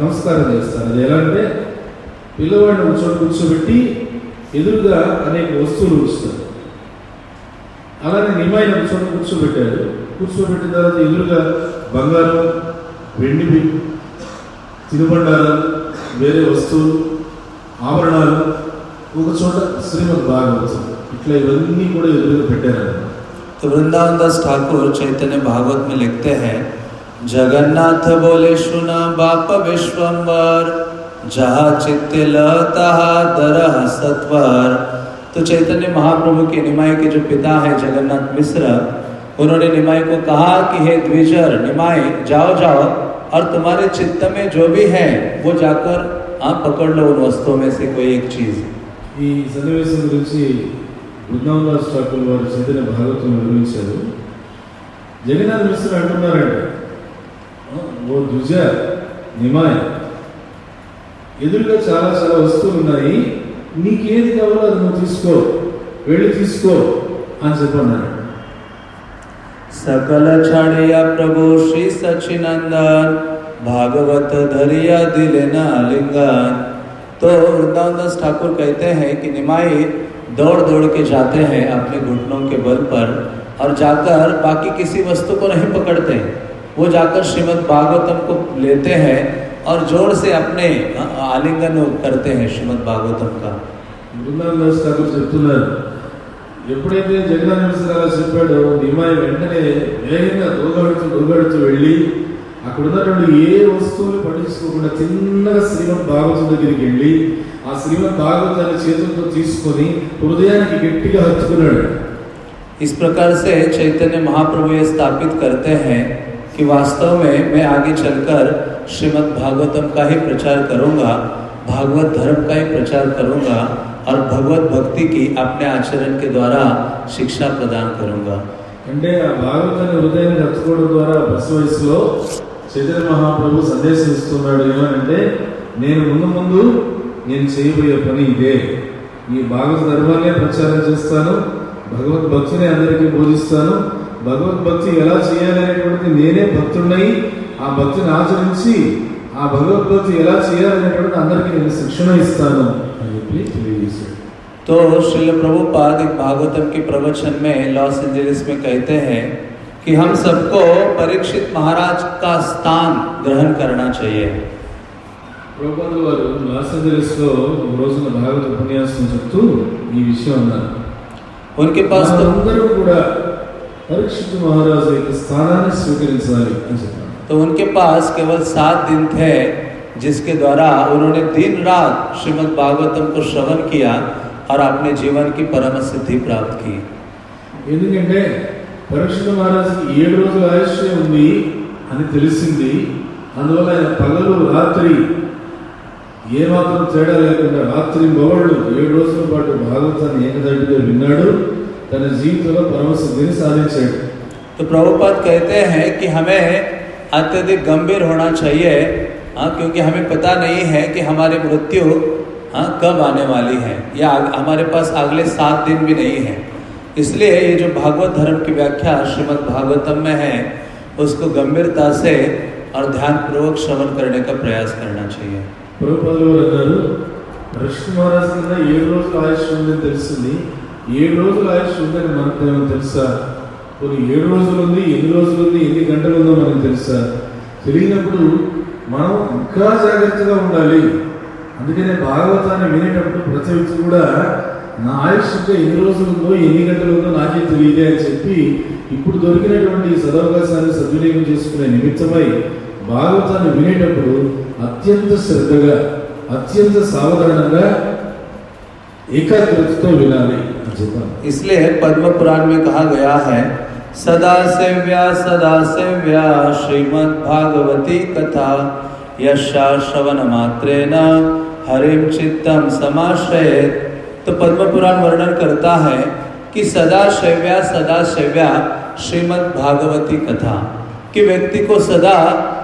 సంస్కారం చేస్తారు. అది ఎలా అంటే పిల్లవాడిని ఒక కూర్చోబెట్టి ఎదురుగా అనేక వస్తువులు ఉంచుతారు. అలానే నిమాయిని ఒక కూర్చోబెట్టారు. కూర్చోబెట్టిన తర్వాత ఎదురుగా బంగారం వెండి తినుబండారాలు వేరే వస్తువులు ఆభరణాలు ఒక చోట శ్రీమద్ భాగవతం ఇట్లా ఇవన్నీ కూడా ఎదురుగా పెట్టారు तो वृंदावन दास ठाकुर चैतन्य भागवत में लिखते हैं जगन्नाथ बोले सुना बाप विश्वम्बर जहाँ चित्त लता दरह सत्वर तो चैतन्य महाप्रभु के निमाय के जो पिता है जगन्नाथ मिश्र उन्होंने निमाय को कहा कि हे द्विजर निमाय जाओ जाओ और तुम्हारे चित्त में जो भी है वो जाकर आप पकड़ लो उन वस्तुओं में से कोई एक चीज ఈ సన్నివేశం గురించి బృందావన్ దాస్ ఠాకూర్ వారు చైతన్య భాగవతం వివరించారు జగన్నాథ్ మిశ్ర అంటున్నారంట "ఆ, ఓ ద్విజ నిమాయ్ ఎదురుగా చాలా చాలా వస్తువులు ఉన్నాయి నీకేది కావాలో అది నువ్వు తీసుకో వెళ్ళి తీసుకో అని చెప్పన్నారు सकल छाड़िया प्रभु श्री सचिनंदन भागवत धरिया दिले न लिंगन तो वृंदावन दास ठाकुर कहते हैं कि निमाई दौड़ दौड़ के जाते हैं अपने घुटनों के बल पर और जाकर बाकी किसी वस्तु को नहीं पकड़ते वो जाकर श्रीमद् भागवतम को लेते हैं और जोर से अपने आलिंगन करते हैं श्रीमद् भागवतम का బృందావన్ దాస్ ఠాకూర్ చెప్తున్నారు ఎప్పుడైతే జగన్నాథ్ మిశ్ర అలా చెప్పాడో నిమాయి వెంటనే వేగంగా దొరగాడుతూ దొరగాడుతూ వెళ్ళి అక్కడ ఉన్నటువంటి ఏ వస్తువులు పట్టించుకోకుండా చిన్నగా శ్రీమద్ భాగవతం దగ్గరికి వెళ్ళి ఆ శ్రీమద్ భాగవతాన్ని చేతులతో తీసుకొని హృదయానికి గట్టిగా హత్తుకున్నాడు इस प्रकार से चैतन्य महाप्रभु ये स्थापित करते हैं कि वास्तव में मैं आगे चलकर श्रीमद् भागवतम का ही प्रचार करूंगा भागवत धर्म का ही प्रचार करूंगा और भगवत भक्ति की अपने आचरण के द्वारा शिक्षा प्रदान करूंगा అంటే ఆ భాగవతాన్ని హృదయాన్ని హత్తుకోవడం ద్వారా బస్ వయసులో చైతన్య మహాప్రభు సందేశం ఇస్తున్నాడు ఏమనంటే నేను ముందు ముందు నేను చేయబోయే పని ఇదే ఈ భాగవత ధర్మాన్నే ప్రచారం చేస్తాను భగవద్ భక్తిని అందరికీ బోధిస్తాను భగవద్ భక్తి ఎలా చేయాలి అనేటువంటిది నేనే భక్తుడినై ఆ భక్తిని ఆచరించి ఆ భగవద్భక్తి ఎలా చేయాలనేటువంటిది అందరికీ నేను శిక్షణ ఇస్తాను అని చెప్పి తెలియజేశాడు तो श्रील प्रभुपाद एक भागवतम के प्रवचन में लॉस एंजलिस में कहते हैं कि हम सबको परीक्षित महाराज का स्थान ग्रहण करना चाहिए ప్రభుపాదుల వారు లాస్ ఏంజలీస్ లో ఒక రోజున భాగవత ఉపన్యాసం చెప్తూ ఈ విషయం అన్నారు उनके पास तो అందరూ కూడా పరీక్షిత్ మహారాజు యొక్క స్థానాన్ని స్వీకరించాలి అని చెప్పారు तो उनके पास केवल सात दिन थे जिसके द्वारा उन्होंने दिन रात श्रीमद् भागवतम को श्रवण किया और अपने जीवन की परम सिद्धि प्राप्त की ఎందుకంటే పరీక్షిత మహారాజుకి ఏడు రోజుల ఆయుష్ ఉంది అని తెలిసింది అందువల్ల ఆయన పగలు రాత్రి ఏమాత్రం తేడా లేకుండా రాత్రి మొగళ్ళు ఏడు రోజుల పాటు భాగవతాన్ని ఏకదాటిగా విన్నాడు తన జీవితంలో పరమసిద్ధిని సాధించాడు तो प्रभुपाद कहते हैं कि हमें अत्यधिक गंभीर होना चाहिए हाँ क्योंकि हमें पता नहीं है कि हमारी मृत्यु हाँ कब आने वाली है या आग- हमारे पास अगले सात दिन भी नहीं है इसलिए ये जो भागवत धर्म की व्याख्या श्रीमद् भागवतम में है उसको गंभीरता से और ध्यान पूर्वक श्रवण करने का प्रयास करना चाहिए ప్రభుపాదులు వారు అన్నారు కృష్ణ మహారాజ్ కింద ఏడు రోజుల ఆయుష్ ఉందని తెలిసింది ఏడు రోజుల ఆయుష్ ఉందని మనకు ఏమైనా తెలుసా కొన్ని ఏడు రోజులు ఉంది ఎన్ని రోజులు ఉంది ఎన్ని గంటలు ఉందో మనకు తెలుసా తెలియనప్పుడు మనం ఇంకా జాగ్రత్తగా ఉండాలి అందుకనే భాగవతాన్ని వినేటప్పుడు ప్రతి వ్యక్తి కూడా నా ఆయుష్ ఇంకా ఎన్ని రోజులు ఉందో ఎన్ని గంటలు ఉందో నాకే తెలియదే అని చెప్పి ఇప్పుడు దొరికినటువంటి ఈ సదవకాశాన్ని సద్వినియోగం చేసుకునే నిమిత్తమై భాగవతాన్ని వినేటప్పుడు అత్యంత శ్రద్ధగా అత్యంత సావధానంగా ఏకాగ్రతతో వినాలి అని చెప్పాను इसलिए पद्म पुराण में कहा गया है सदा सेव्या सदा सेव्या श्रीमद् भागवती कथा यशा श्रवण मात्रेन हरिम चित्तम समाश्रयेत तो पद्म पुराण वर्णन करता है कि सदा सेव्या सदा सेव्या श्रीमद् भागवती कथा कि व्यक्ति को सदा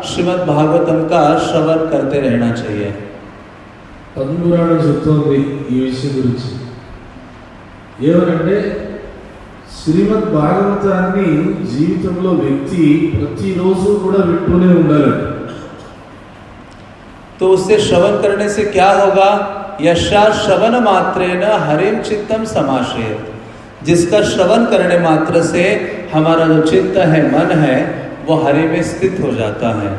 श्रीमद् भागवतम का श्रवण करते रहना चाहिए పద్మపురాణం చెప్తోంది ఈ విషయం గురించి ఏమనంటే శ్రీమద్ భాగవతాన్ని జీవితంలో వ్యక్తి ప్రతిరోజు కూడా వింటూనే ఉండాలంట तो उससे श्रवण करने से क्या होगा यशा श्रवण मात्रेन हरिम चित्तम समाश्रयत जिसका श्रवण करने मात्र से हमारा जो चित्त है मन है वो हरि में स्थित हो जाता है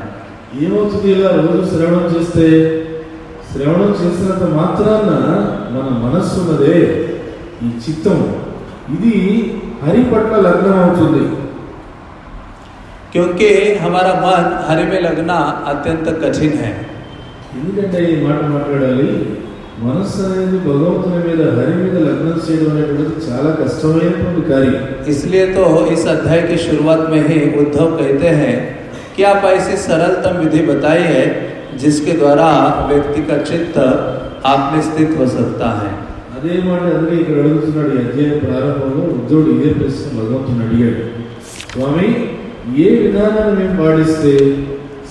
ఏమవుతుంది ఇలా రోజు శ్రవణం చేస్తే శ్రవణం చేసినంత మాత్రాన మన మనస్సు ఉన్నదే ఈ చిత్తం ఇది హరి పట్ల లగ్నం అవుతుంది क्योंकि हमारा मन हरि में लगना अत्यंत कठिन है ఎందుకంటే ఈ మాట మాట్లాడాలి మనస్సు అనేది భగవంతుని మీద హరి మీద లగ్నం చేయడం అనేటువంటిది చాలా కష్టమైనటువంటి కార్యం इसलिए तो इस अध्याय की शुरुआत में ही उद्धव कहते हैं कि आप ऐसी सरलतम विधि बताइए जिसके द्वारा व्यक्ति का चित्त आप में स्थित हो सकता है అదే మాట అందుకే ఇక్కడ అడుగుతున్నాడు ఈ అధ్యాయం ప్రారంభంలో ఉద్ధవుడు ఇదే ప్రశ్న భగవంతుని అడిగాడు స్వామి ఏ విధానాన్ని మేము పాటిస్తే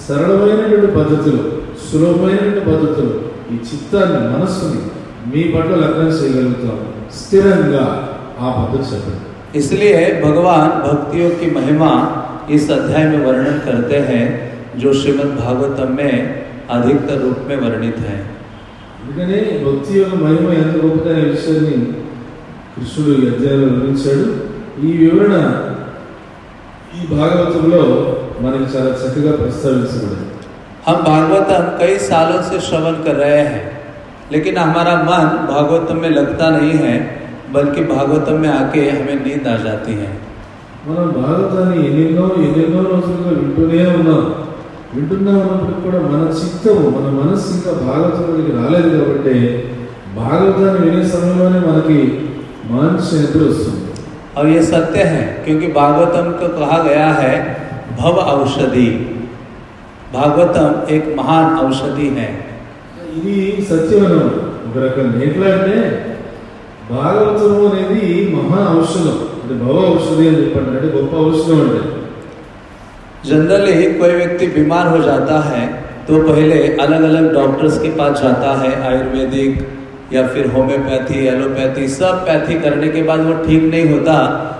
సరళమైనటువంటి పద్ధతులు సులభమైనటువంటి పద్ధతులు ఈ చిత్తాన్ని మనస్సుని మీ పట్ల లగ్నం చేయగలుగుతాం స్థిరంగా ఆ పద్ధతి చెప్పండి इसलिए भगवान भक्तियों की महिमा इस अध्याय में वर्णन करते हैं जो श्रीमद् भागवतम में अधिकतर रूप में वर्णित है అందుకనే భక్తి యొక్క మహిమ ఎంత గొప్పదనే విషయాన్ని కృష్ణుడు ఈ అధ్యాయంలో వివరించాడు ఈ వివరణ ఈ భాగవతంలో మనకి చాలా చక్కగా ప్రస్తావించబడింది हम भागवतम कई सालों से श्रवण कर रहे हैं लेकिन हमारा मन भागवतम में लगता नहीं है बल्कि भागवतम में आके हमें नींद आ जाती है మనం భాగవతాన్ని ఎన్నెన్నో ఎన్నెన్నో రోజులుగా వింటూనే ఉన్నాం వింటున్నా ఉన్నప్పటికీ కూడా మన చిత్తము మన మనస్సు ఇంకా భాగవతంలోకి రాలేదు కాబట్టి భాగవతాన్ని వినే సమయంలోనే మనకి మంచి నిద్ర వస్తుంది और ये सत्य है क्योंकि भागवतम को कहा गया है भव औषधि भागवतम एक महान औषधि है ఇది సత్యం అన్నమాట ఒక రకంగా ఎట్లా అంటే భాగవతము అనేది మహా ఔషధం అంటే భవ ఔషధి అని చెప్పండి అంటే గొప్ప ఔషధం అంటే जनरली कोई व्यक्ति बीमार हो जाता है तो पहले अलग अलग डॉक्टर्स के पास जाता है आयुर्वेदिक या फिर होम्योपैथी एलोपैथी सब पैथी करने के बाद वो ठीक नहीं होता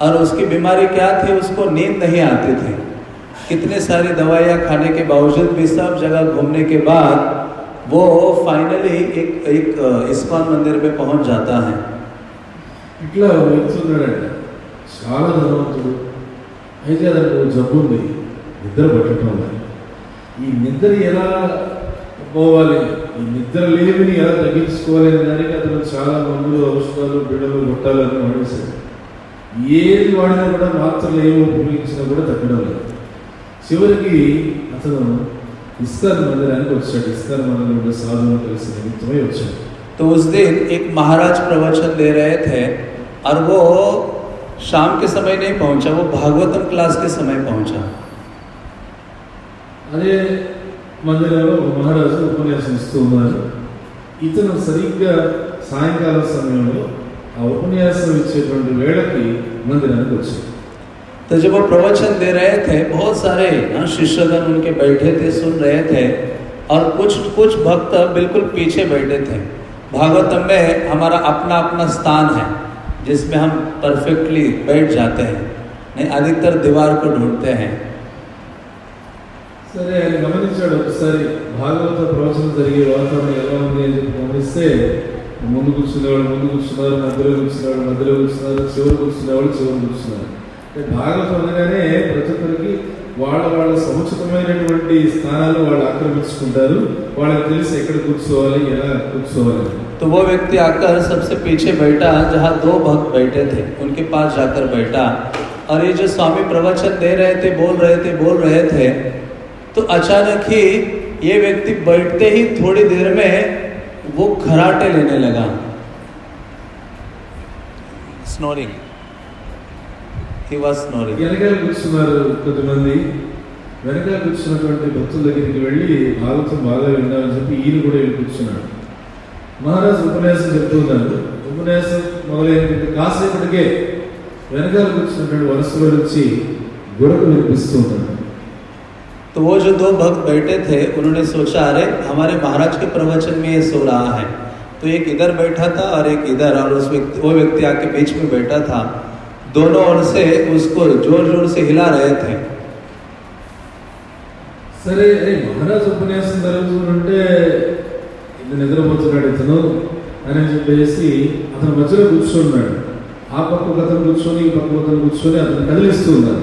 और उसकी बीमारी क्या थी उसको नींद नहीं आती थी कितने सारी दवाइयाँ खाने के बावजूद भी सब जगह घूमने के बाद वो फाइनली एक एक अ, इस्कॉन मंदिर में पहुंच जाता है ఇట్లా ఒక వ్యక్తి ఉన్నాడంట చాలా ధనవంతుడు అయితే అతనికి ఒక జబ్బు ఉంది నిద్ర పట్టడం లేదు ఈ నిద్ర ఎలా పోవాలి ఈ నిద్ర లేమిని ఎలా తగ్గించుకోవాలి అనే దానికి అతను చాలా మందులు ఔషధాలు బిడలు గొట్టాలని వాడేశాడు ఏది వాడినా కూడా మాత్రలు ఏమి ఉపయోగించినా కూడా తగ్గడం లేదు చివరికి అతను ఇస్కాన్ మందిరానికి వచ్చాడు ఇస్కాన్ మందిరంలో సాధువులు కలిసి నిమిత్తమై వచ్చాడు तो उस दिन एक महाराज प्रवचन दे रहे थे और वो शाम के समय नहीं पहुंचा वो भागवतम क्लास के समय पहुंचा అదే మందిరంలో ఒక మహారాజు ఉపన్యాసం ఇస్తూ ఉన్నారు ఇతను సరిగ్గా సాయంకాలం సమయంలో ఆ ఉపన్యాసం ఇచ్చేటువంటి వేళకి మందిరానికి వచ్చాడు तो जब वो प्रवचन दे रहे थे बहुत सारे हाँ, शिष्यगण उनके बैठे थे सुन रहे थे और कुछ कुछ भक्त बिल्कुल पीछे बैठे थे भागवतम में हमारा अपना अपना स्थान है जिसमें हम परफेक्टली बैठ जाते हैं नहीं अधिकतर दीवार को ढूंढते हैं సరే ఆయన గమనించాడు ఒకసారి భాగవత ప్రవచనం జరిగే వాతావరణం ఎలా ఉంది అని చెప్పి గమనిస్తే ముందు కూర్చునేవాడు ముందు కూర్చున్నారు మధ్యలో కూర్చున్నాడు మధ్యలో కూర్చున్నారు చివరి కూర్చునేవాడు చివరి కూర్చున్నారు అంటే భాగవతం అనగానే ప్రతి ఒక్కరికి వాళ్ళ వాళ్ళ సముచితమైనటువంటి స్థానాలు వాళ్ళు ఆక్రమించుకుంటారు వాళ్ళకి తెలిసి ఎక్కడ కూర్చోవాలి ఎలా కూర్చోవాలి तो वो व्यक्ति आकर सबसे पीछे बैठा जहाँ दो भक्त बैठे थे उनके पास जाकर बैठा और ये जो स्वामी प्रवचन दे रहे थे बोल रहे थे बोल रहे थे तो अचानक ही ये व्यक्ति बैठते ही थोड़ी देर में वो खराटे लेने लगा स्नोरिंग ही वाज स्नोरिंग వెనకాల కూర్చున్నారు కొంతమంది వెనకాల కూర్చున్నటువంటి భక్తుల దగ్గరికి వెళ్ళి భాగవతం బాగా విన్నామని చెప్పి ఈయన కూడా వెళ్ళి కూర్చున్నాడు మహారాజు ఉపన్యాసం చెప్తున్నారు ఉపన్యాసం మొదలైన కాసేపటికే వెనకాల కూర్చున్నటువంటి వరుసలో నుంచి గురకు వినిపిస్తూ ఉన్నాడు तो वो जो दो भक्त बैठे थे उन्होंने सोचा अरे हमारे महाराज के प्रवचन में ये सो रहा है तो एक इधर बैठा था और एक इधर और उस व्यक्ति वो व्यक्ति आके बीच में बैठा था दोनों ओर से उसको जोर जोर से हिला रहे थे సరే అరే మహారాజు ఉపన్యాసం జరుగుతుంటే ఇది నిద్రపోతున్నాడు ఇతను అని చెప్పేసి అతని మధ్యలో కూర్చున్నాడు ఆ పక్క ఒక అతను కూర్చొని ఈ పక్క ఒక అతను కూర్చొని అతను కదిలిస్తూ ఉన్నారు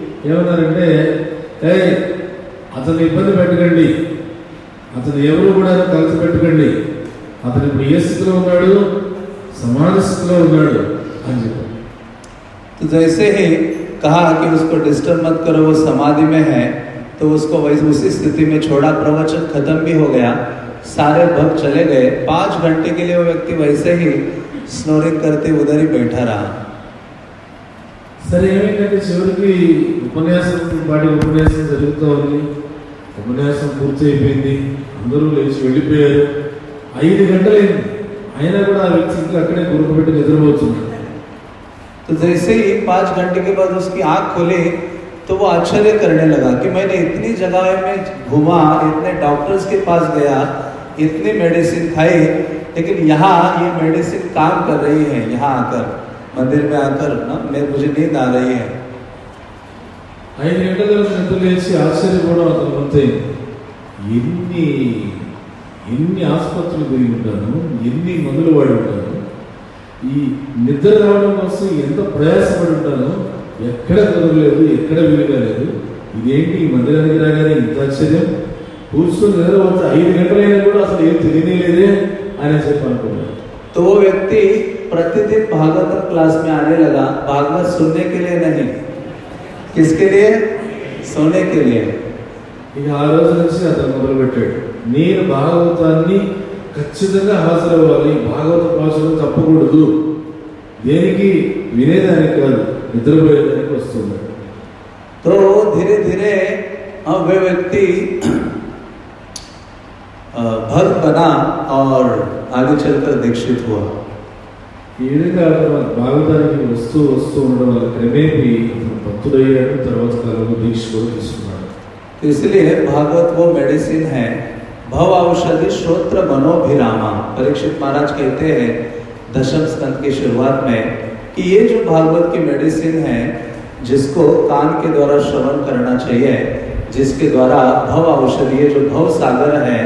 ఏమన్నారంటే ఏ అతను ఇబ్బంది పెట్టకండి అతను ఎవరు కూడా కలిసి పెట్టకండి అతను ఇప్పుడు ఏ స్థితిలో ఉన్నాడు సమాధి స్థితిలో ఉన్నాడు అని చెప్పారు तो जैसे ही कहा कि उसको डिस्टर्ब मत करो वो समाधि में है तो उसको वैसे उसी स्थिति में छोड़ा प्रवचन खत्म भी हो गया सारे भक्त चले गए पाँच घंटे के लिए वो व्यक्ति वैसे ही स्नोरिंग करते उधर ही बैठा रहा సరే ఏమైందంటే చివరికి ఉపన్యాసం వాటి ఉపన్యాసం జరుగుతూ ఉంది ఉపన్యాసం పూర్తి అయిపోయింది అందరూ లేచి వెళ్ళిపోయారు ఐదు గంటలైంది అయినా కూడా ఆ వ్యక్తి ఇంకా అక్కడే గురుకుపెట్టి నిద్రపోతున్నాడు तो जैसे ही पाँच घंटे के बाद उसकी आंख खुली तो वो आश्चर्य करने लगा कि मैंने इतनी जगह में घूमा इतने डॉक्टर्स के पास गया इतनी मेडिसिन खाई लेकिन यहाँ ये मेडिसिन काम कर रही है यहाँ आकर मंदिर में आकर ना मैं मुझे नींद आ रही है ఐదు గంటలకు నిద్ర లేచి ఆశ్చర్యపోవడం అతను అంతైంది ఎన్ని ఎన్ని ఆసుపత్రులు తిరిగి ఉంటాను ఎన్ని మందులు వాడి ఉంటాను ఈ నిద్ర రావడం కోసం ఎంత ప్రయాసపడి ఉంటాను ఎక్కడ కుదరలేదు ఎక్కడ వీలుగా లేదు ఇదేంటి ఈ మందిరానికి రాగానే ఇంత ఆశ్చర్యం కూర్చొని నిద్రపోతే ఐదు గంటలైనా కూడా అసలు ఏం తెలియలేదే అని చెప్పి అనుకున్నాను तो वो व्यक्ति प्रतिदिन भागवत क्लास में आने लगा भागवत सुनने के लिए नहीं किसके लिए सोने के लिए ఇక ఆ రోజు నుంచి అతను మొదలుపెట్టాడు నేను భాగవతాన్ని ఖచ్చితంగా హాజరవ్వాలి భాగవత భాషను తప్పకూడదు దేనికి వినేదానికి కాదు నిద్రపోయేదానికి వస్తున్నాడు तो धीरे धीरे अब वे व्यक्ति अ, भक्त बना और आगे चलकर दीक्षित हुआ ఈ విధంగా అతను భాగవతానికి వస్తూ వస్తూ ఉండడం వల్ల క్రమేపీ అతను భక్తుడయ్యాడు తర్వాత కాలంలో దీక్ష కూడా తీసుకున్నాడు तो इसलिए भागवत वो मेडिसिन है भव औषधि श्रोत्र मनोभिरामा परीक्षित महाराज कहते हैं दशम स्कंद की शुरुआत में कि ये जो भागवत की मेडिसिन है जिसको कान के द्वारा श्रवण करना चाहिए जिसके द्वारा भव औषधि ये जो भव सागर है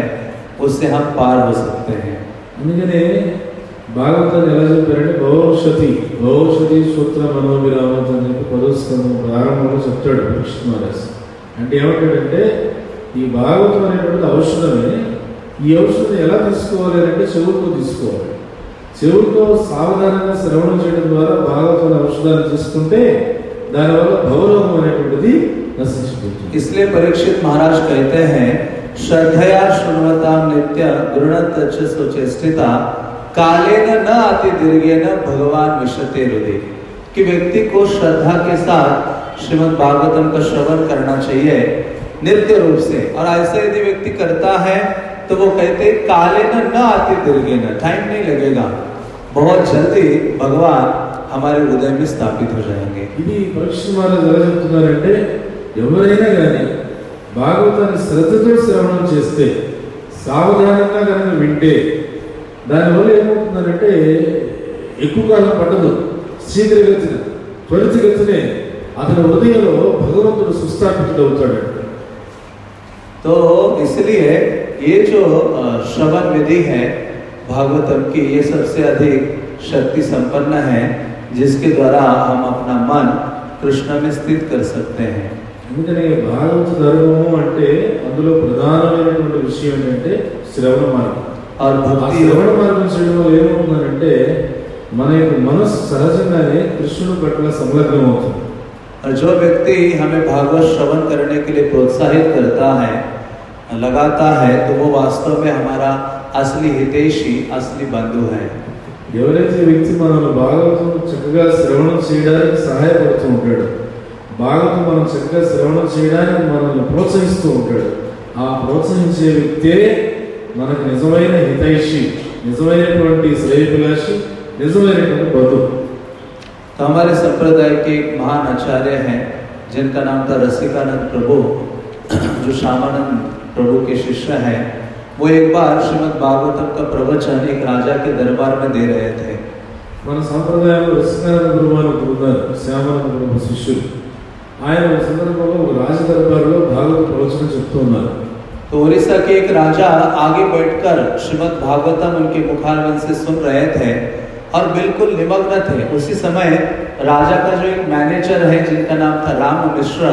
उससे हम पार हो सकते हैं అందుకనే భాగవతాన్ని ఎలా చెప్పారంటే భవౌషధి భవౌషధి సూత్ర మనోవిరామత అని చెప్పి పదో స్కందం ప్రారంభంలో చెప్తాడు పరీక్షిత్ మహారాజ్ అంటే ఏమంటాడంటే ఈ భాగవతం అనేటువంటి ఔషధమే ఈ ఔషధం ఎలా తీసుకోవాలి అంటే చెవులతో తీసుకోవాలి చెవులతో సావధానంగా శ్రవణం చేయడం ద్వారా భాగవతం అనే ఔషధాన్ని తీసుకుంటే దానివల్ల భవరోగం అనేటువంటిది నశించిపోతుంది इसलिए परीक्षित महाराज कहते हैं श्रद्धया शुण्वता नित्य गृणत सुचेष्टिता, कालेन न आति दीर्घेन भगवान विशते हृदय। कि व्यक्ति को श्रद्धा के साथ श्रीमद् भागवतम का श्रवण करना चाहिए, नित्य रूप से। और ऐसा यदि व्यक्ति करता है तो वो कहते, कालेन न आति दीर्घेन टाइम नहीं लगेगा। बहुत जल्दी भगवान हमारे हृदय में स्थापित हो जाएँगे। భాగవతాన్ని శ్రద్ధతో శ్రవణం చేస్తే సావధానంగా కనుక వింటే దానివల్ల ఏమవుతుందంటే ఎక్కువ కాలం పట్టదు శీఘ్రగతిన త్వరితగతినే అతని హృదయంలో భగవంతుడు సుస్థాపితుడు అవుతాడు तो इसलिए ये जो अ, श्रवण विधि है भागवतम की ये सबसे अधिक शक्ति संपन्न है जिसके द्वारा हम अपना मन कृष्ण में स्थित कर सकते हैं ఎందుకని భాగవత ధర్మము అంటే అందులో ప్రధానమైనటువంటి విషయం ఏంటంటే శ్రవణ మార్గం और ఆ भक्ति శ్రవణ మార్గం చేయడం వల్ల ఏమవుతుందంటే మన యొక్క మనస్సు సహజంగానే కృష్ణుడి పట్ల సంలగ్నం అవుతుంది और जो व्यक्ति हमें भागवत श्रवण करने के लिए प्रोत्साहित करता है लगाता है तो वो वास्तव में हमारा असली हितैषी असली बंधु है ఎవరైతే వ్యక్తి మనల్ని భాగవతం చక్కగా శ్రవణం చేయడానికి సహాయపడుతూ ఉంటాడు భాగవతం మనం చక్కగా శ్రవణం చేయడానికి మనల్ని ప్రోత్సహిస్తూ ఉంటాడు ఆ ప్రోత్సహించే వ్యక్తే మనకు నిజమైన హితైషి నిజమైనటువంటి శ్రేయభిలాషి నిజమైనటువంటి బంధువు तो हमारे संप्रदाय के एक महान आचार्य हैं जिनका नाम था रसिकानंद प्रभु जो श्यामानंद प्रभु के शिष्य हैं वो एक बार श्रीमद् भागवतम का प्रवचन एक राजा के दरबार में दे रहे थे మన సాంప్రదాయంలో రసికానంద గురువు అని ఒకరు ఉన్నారు శ్యామానంద గురువు శిష్యులు ఆయన ఒక సందర్భంలో ఒక రాజదర్బారులో భాగవత ప్రవచనం చెప్తూ ఉన్నారు तो उड़ीसा के एक राजा आगे बैठकर श्रीमद् भागवतम उनके मुखारवन से सुन रहे थे और बिल्कुल निमग्न थे उसी समय राजा का जो एक मैनेजर है जिनका नाम था राम मिश्र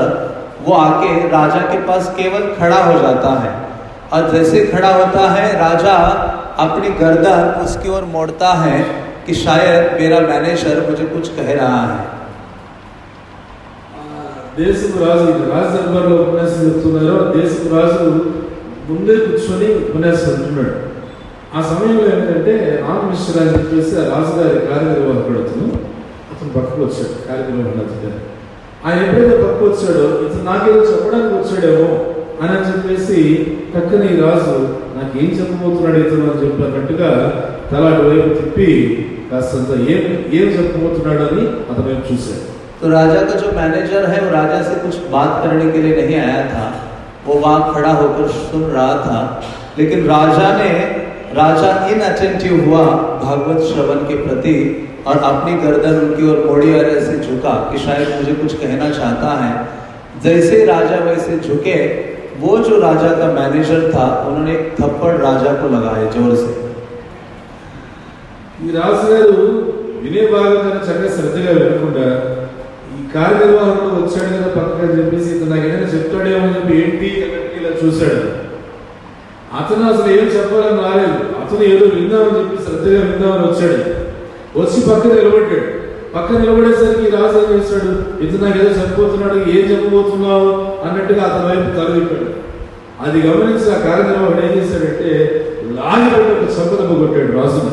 वो आके राजा के पास केवल खड़ा हो जाता है और जैसे खड़ा होता है राजा अपनी गर्दन उसकी ओर मोड़ता है कि शायद मेरा मैनेजर मुझे कुछ कह रहा है దేశపు రాజు రాజు రాజ దర్బార్లో ఉపన్యాసం చెప్తున్నారో దేశపు రాజు ముందే కూర్చొని ఉపన్యాసం చెప్తున్నాడు. ఆ సమయంలో ఏంటంటే రామ్ మిశ్ర అని చెప్పేసి ఆ రాజుగారి కార్యనిర్వాహకుడు అతను అతను పక్కకు వచ్చాడు కార్యనిర్వాహకుడు అధికారి ఆయన ఎప్పుడైతే పక్కకు వచ్చాడో ఇతను నాకేదో చెప్పడానికి వచ్చాడేమో అని అని చెప్పేసి పక్కన ఈ రాజు నాకేం చెప్పబోతున్నాడు ఇతను? అని చెప్పి అన్నట్టుగా తలాటి వైపు తిప్పి కాస్తంత ఏం ఏం చెప్పబోతున్నాడు అని అతను వైపు చూశాడు. तो राजा का जो मैनेजर है वो राजा से कुछ बात करने के लिए नहीं आया था वो वहां खड़ा होकर सुन रहा था लेकिन राजा ने राजा इन अटेंटिव हुआ भागवत श्रवण के प्रति और अपनी गर्दन उनकी ओर मोड़ी और ऐसे झुका कि शायद मुझे कुछ कहना चाहता है जैसे ही राजा वैसे झुके वो जो राजा का मैनेजर था उन्होंने एक थप्पड़ राजा को लगाए जोर से ఈ రాజు గారు వినే భాగంగా చక్కగా శ్రద్ధగా వినకుండా ఈ కార్యనిర్వాహకుడు వచ్చాడు కదా పక్కగా చెప్పేసి ఇతను నాకు ఏదైనా చెప్తాడేమో అని చెప్పి ఏంటి అన్నట్టు ఇలా చూశాడు. అతను అసలు ఏం చెప్పాలని రాలేదు. అతను ఏదో విందామని చెప్పి శ్రద్ధగా విందామని వచ్చాడు. వచ్చి పక్కన నిలబడ్డాడు. పక్కన నిలబడేసరికి రాజు ఏం చేశాడు ఇతను నాకు ఏదో చెప్పబోతున్నాడు ఏం చెప్పబోతున్నావు అన్నట్టుగా అతని వైపు తరలిపాడు అది గమనించి ఆ కార్యనిర్వాహకుడు ఏం చేశాడంటే లాగి ఒక చంపదెబ్బ కొట్టాడు రాజుని.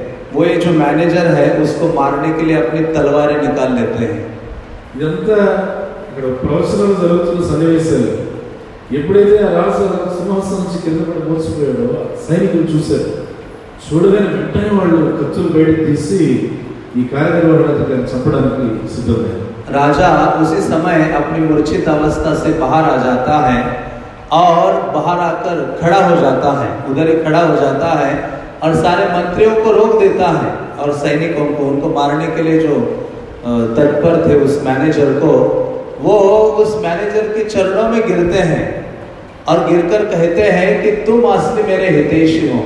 वो ये जो मैनेजर है उसको मारने के लिए अपनी तलवारें निकाल लेते हैं ఇదంతా ఇక్కడ ప్రవచనాలు జరుగుతున్న సన్నివేశాలు ఎప్పుడైతే ఆ రాజు సింహాసనం నుంచి కింద పడి మోసపోయాడో సైనికులు చూశారు చూడగానే వెంటనే వాళ్ళు కత్తులు బయటకు తీసి ఈ కార్యనిర్వహణ చంపడానికి సిద్ధమయ్యారు राजा उसी समय अपनी मूर्छित अवस्था से बाहर आ जाता है और बाहर आकर खड़ा हो जाता है उधर ही खड़ा हो जाता है और सारे मंत्रियों को रोक देता है और सैनिकों को उनको मारने के लिए जो अ, तत्पर थे उस मैनेजर को वो उस मैनेजर के चरणों में गिरते हैं और गिरकर कहते हैं कि तुम असली मेरे हितैषी हो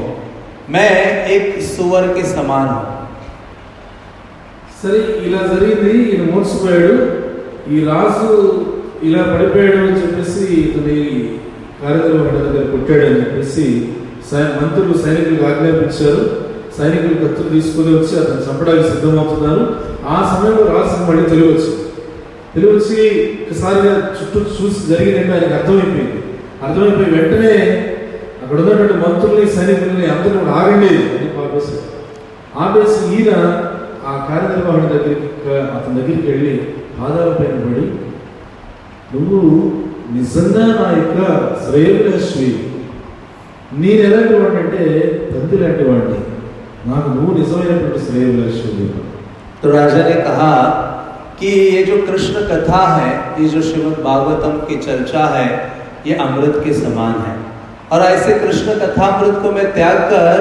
मैं एक सुअर के समान हूँ సరే ఇలా జరిగింది ఈయన మోసపోయాడు ఈ రాజు ఇలా పడిపోయాడు అని చెప్పేసి ఇతని కార్యనిర్వహణ దగ్గర కొట్టాడు అని చెప్పేసి సై- మంత్రులు సైనికులకు ఆజ్ఞాపించారు సైనికులు కత్తులు తీసుకొని వచ్చి అతను చంపడానికి సిద్ధమవుతున్నారు. ఆ సమయంలో రాజసింహ మళ్ళీ తెలివి వచ్చింది తెలివి వచ్చి ఒకసారిగా చుట్టూ చూసి జరిగిందంటే ఆయనకు అర్థమైపోయింది. అర్థమైపోయి వెంటనే అక్కడ ఉన్నటువంటి మంత్రుల్ని సైనికుల్ని అందరూ కూడా ఆగండి అని ఆపేసి ఆపేసి ఈయన ఆ కార్యనిర్వహణ దగ్గరికి అతని దగ్గరికి వెళ్ళి పాదాల పైన పడి నువ్వు నిజంగా నా యొక్క శ్రేయభిలాషి నేను ఎలాంటి వాడిని అంటే తండ్రి లాంటి వాడిని నాకు నువ్వు నిజమైనటువంటి శ్రేయభిలాషి तो राजा ने कहा कि ये जो कृष्ण कथा है ये जो श्रीमद् भागवतम की चर्चा है ये अमृत के समान है और ऐसे कृष्ण कथा अमृत को मैं त्याग कर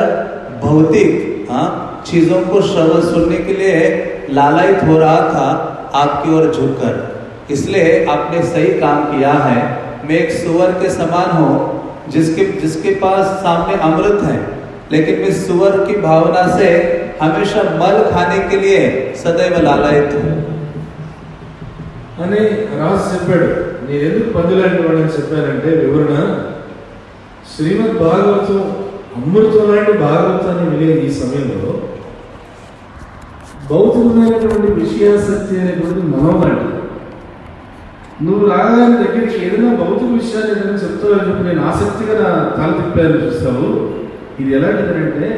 भौतिक हाँ, चीजों को श्रवण सुनने के लिए लालायित हो रहा था आपकी ओर झुककर इसलिए आपने सही काम किया है मैं एक सुअर के समान हूँ जिसके जिसके पास सामने अमृत है लेकिन मैं सुअर की भावना से हमेशा मल खाने के लिए सदैव लालायित हूँ అని రాజు చెప్పాడు నేను ఎందుకు పందులాంటి వాడిని చెప్పానంటే వివరణ శ్రీమద్ భాగవతం అమృతం లాంటి భాగవతాన్ని వినే ఈ సమయంలో భౌతికమైనటువంటి విషయాసక్తి అనేటువంటి మనం లాంటిది నువ్వు రాగానే దగ్గరికి ఏదైనా భౌతిక విషయాలు ఏదైనా చెప్తావని చెప్పి నేను ఆసక్తిగా నా తల తిప్పాను చూస్తావు ఇది ఎలాంటిదంటే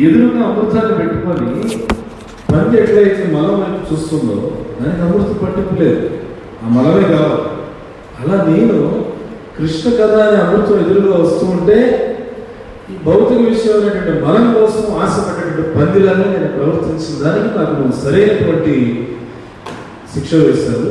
ఎదురుగా అమృతాన్ని పెట్టుకొని పంది ఎట్లయితే మలం వైపు చూస్తుందో దానికి అమృతం పట్టింపులేదు ఆ మలమే కావాలి అలా నేను కృష్ణ కథ అనే అమృతం ఎదురుగా వస్తూ ఉంటే ఈ భౌతిక విషయమైనటువంటి మలం కోసం ఆశపడేటువంటి పందిలాగా నేను ప్రవర్తించిన దానికి నాకు సరైనటువంటి శిక్ష వేశారు.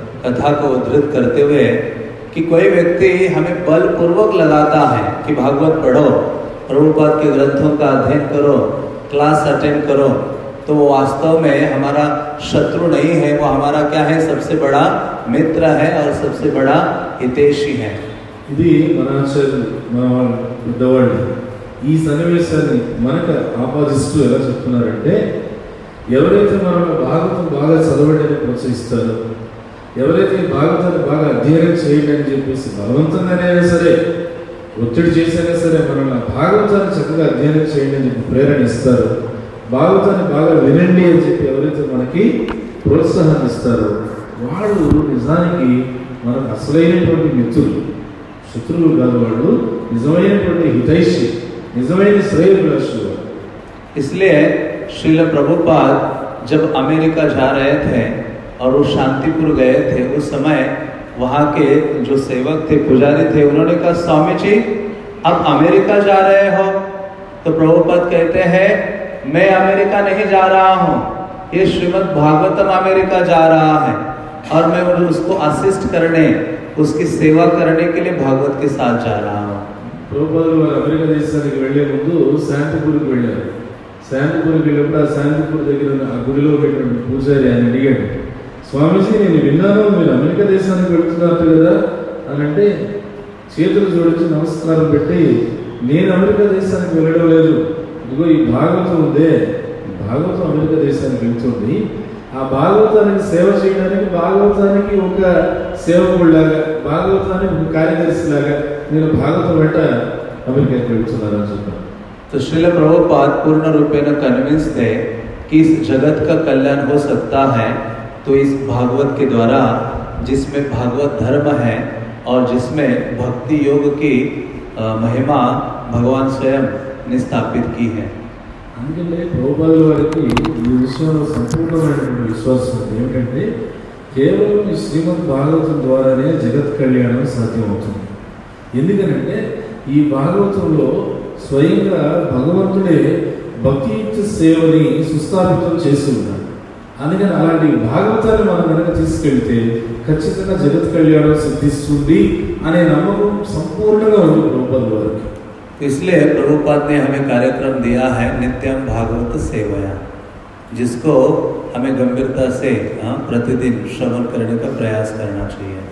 कथा को उद्धृत करते हुए कि कोई व्यक्ति हमें बलपूर्वक लगाता है कि भागवत पढ़ो प्रभुपाद के ग्रंथों का अध्ययन करो क्लास अटेंड करो तो वो वास्तव में हमारा शत्रु नहीं है वो हमारा क्या है सबसे बड़ा मित्र है और सबसे बड़ा हितैषी है ఇది మన ఆచార్యులు మన వాళ్ళు పెద్దవాళ్ళు ఈ సన్నివేశాన్ని మనకు ఆపాదిస్తూ ఎలా చెప్తున్నారంటే ఎవరైతే మనల్ని భాగవతం బాగా చదవండి అని ప్రోత్సహిస్తారో ఎవరైతే ఈ భాగవతాన్ని బాగా అధ్యయనం చేయండి అని చెప్పేసి బలవంతంగానైనా సరే ఒత్తిడి చేసైనా సరే మనల్ని ఆ భాగవతాన్ని చక్కగా అధ్యయనం చేయండి అని చెప్పి ప్రేరణ ఇస్తారు భాగవతాన్ని బాగా వినండి అని చెప్పి ఎవరైతే మనకి ప్రోత్సాహాన్ని ఇస్తారో వాళ్ళు నిజానికి మనకు అసలైనటువంటి మిత్రులు శత్రువులు కాదు వాళ్ళు నిజమైనటువంటి హితైషి నిజమైన శ్రేయభిలాషులు వాళ్ళు इसलिए श्रील प्रभुपाद जब अमेरिका जा रहे थे और वो शांतिपुर गए थे उस समय वहाँ के जो सेवक थे पुजारी थे उन्होंने कहा स्वामी जी अब अमेरिका जा रहे हो तो प्रभुपाद कहते हैं मैं अमेरिका नहीं जा रहा हूँ ये श्रीमद् भागवतम अमेरिका जा रहा है और मैं उन- उसको असिस्ट करने उसकी सेवा करने के लिए भागवत के साथ जा रहा हूँ ప్రభుపాదులు వారు అమెరికా దేశానికి వెళ్లే ముందు శాంతిపూర్కి వెళ్ళారు శాంతిపూర్కి వెళ్ళినప్పుడు ఆ శాంతిపూర్ దగ్గర ఉన్న ఆ గుడిలో పెట్టిన పూజారి ఆయన అడిగాడు స్వామీజీ నేను విన్నాను మీరు అమెరికా దేశానికి వెళ్తున్నారు కదా అని అంటే చేతులు జోడించి నమస్కారం పెట్టి నేను అమెరికా దేశానికి వెళ్ళడం లేదు ఇదిగో ఈ భాగవతం ఉందే ఈ భాగవతం అమెరికా దేశానికి వెళ్తుంది ఆ భాగవతానికి సేవ చేయడానికి భాగవతానికి ఒక సేవకుడిలాగా భాగవతానికి ఒక కార్యదర్శి లాగా నేను భాగవతం వెంట అమెరికాకి వెళ్తున్నానని చెప్పాను तो श्रील प्रभुपाद पूर्ण रूपेण कन्विंस थे कि इस जगत का कल्याण हो सकता है तो इस भागवत के द्वारा जिसमें भागवत धर्म है और जिसमें भक्ति योग की अ, महिमा भगवान स्वयं ने स्थापित की है అందుకనే ప్రభుపాదుల వారికి ఈ విషయంలో సంపూర్ణమైనటువంటి విశ్వాసం ఉంది ఏమిటంటే కేవలం ఈ శ్రీమద్ భాగవతం ద్వారానే జగత్ కళ్యాణం సాధ్యమవుతుంది ఎందుకనంటే ఈ భాగవతంలో స్వయంగా భగవంతుడే భక్తియుక్త సేవని సుస్థాపితం చేసి ఉన్నాడు అందుకని అలాంటి భాగవతాన్ని మనం కనుక తీసుకెళ్తే ఖచ్చితంగా జగత్ కళ్యాణం సిద్ధిస్తుంది అనే నమ్మకం సంపూర్ణంగా ఉంది ప్రభుపాదుల వారికి तो इसलिए प्रभुपाद ने हमें कार्यक्रम दिया है नित्यम भागवत सेवया जिसको हमें गंभीरता से हाँ, प्रतिदिन श्रवण करने का प्रयास करना चाहिए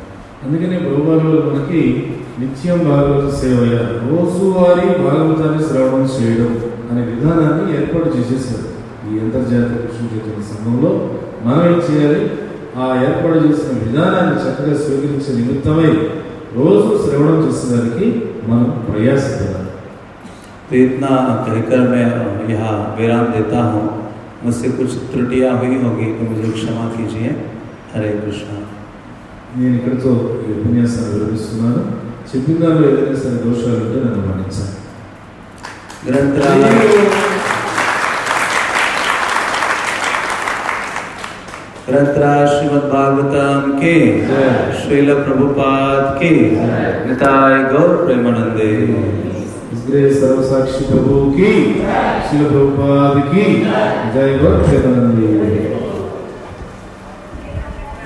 అందుకనే ప్రభుపాదులు మనకి నిత్యం భాగవత సేవయ రోజువారీ భాగవతాన్ని శ్రవణం చేయడం అనే విధానాన్ని ఏర్పాటు చేసేసారు ఈ అంతర్జాతీయ కృష్ణ చైతన్య సంఘంలో మనం ఏం చేయాలి ఆ ఏర్పాటు చేసిన విధానాన్ని చక్కగా స్వీకరించే నిమిత్తమై రోజు శ్రవణం చేసేదానికి మనం ప్రయాసపడాలి तो इतना कहकर मैं अ, यहाँ विराम देता हूँ मुझसे कुछ त्रुटियाँ हुई होगी तो मुझे क्षमा कीजिए हरे कृष्णा నేను ఇక్కడితో ఈ ఉపన్యాసాన్ని విరమిస్తున్నాను చెప్పిన దానిలో ఏదైనా సరే దోషాలు ఉంటే నన్ను మన్నించాలి ग्रंथराज ग्रंथराज श्रीमद्भागवतम के श्रील प्रभुपाद के निताय गौर प्रेमानंदे इसलिए सर्वसाक्षी प्रभु की श्रील प्रभुपाद की, जय गौर प्रेमानंदी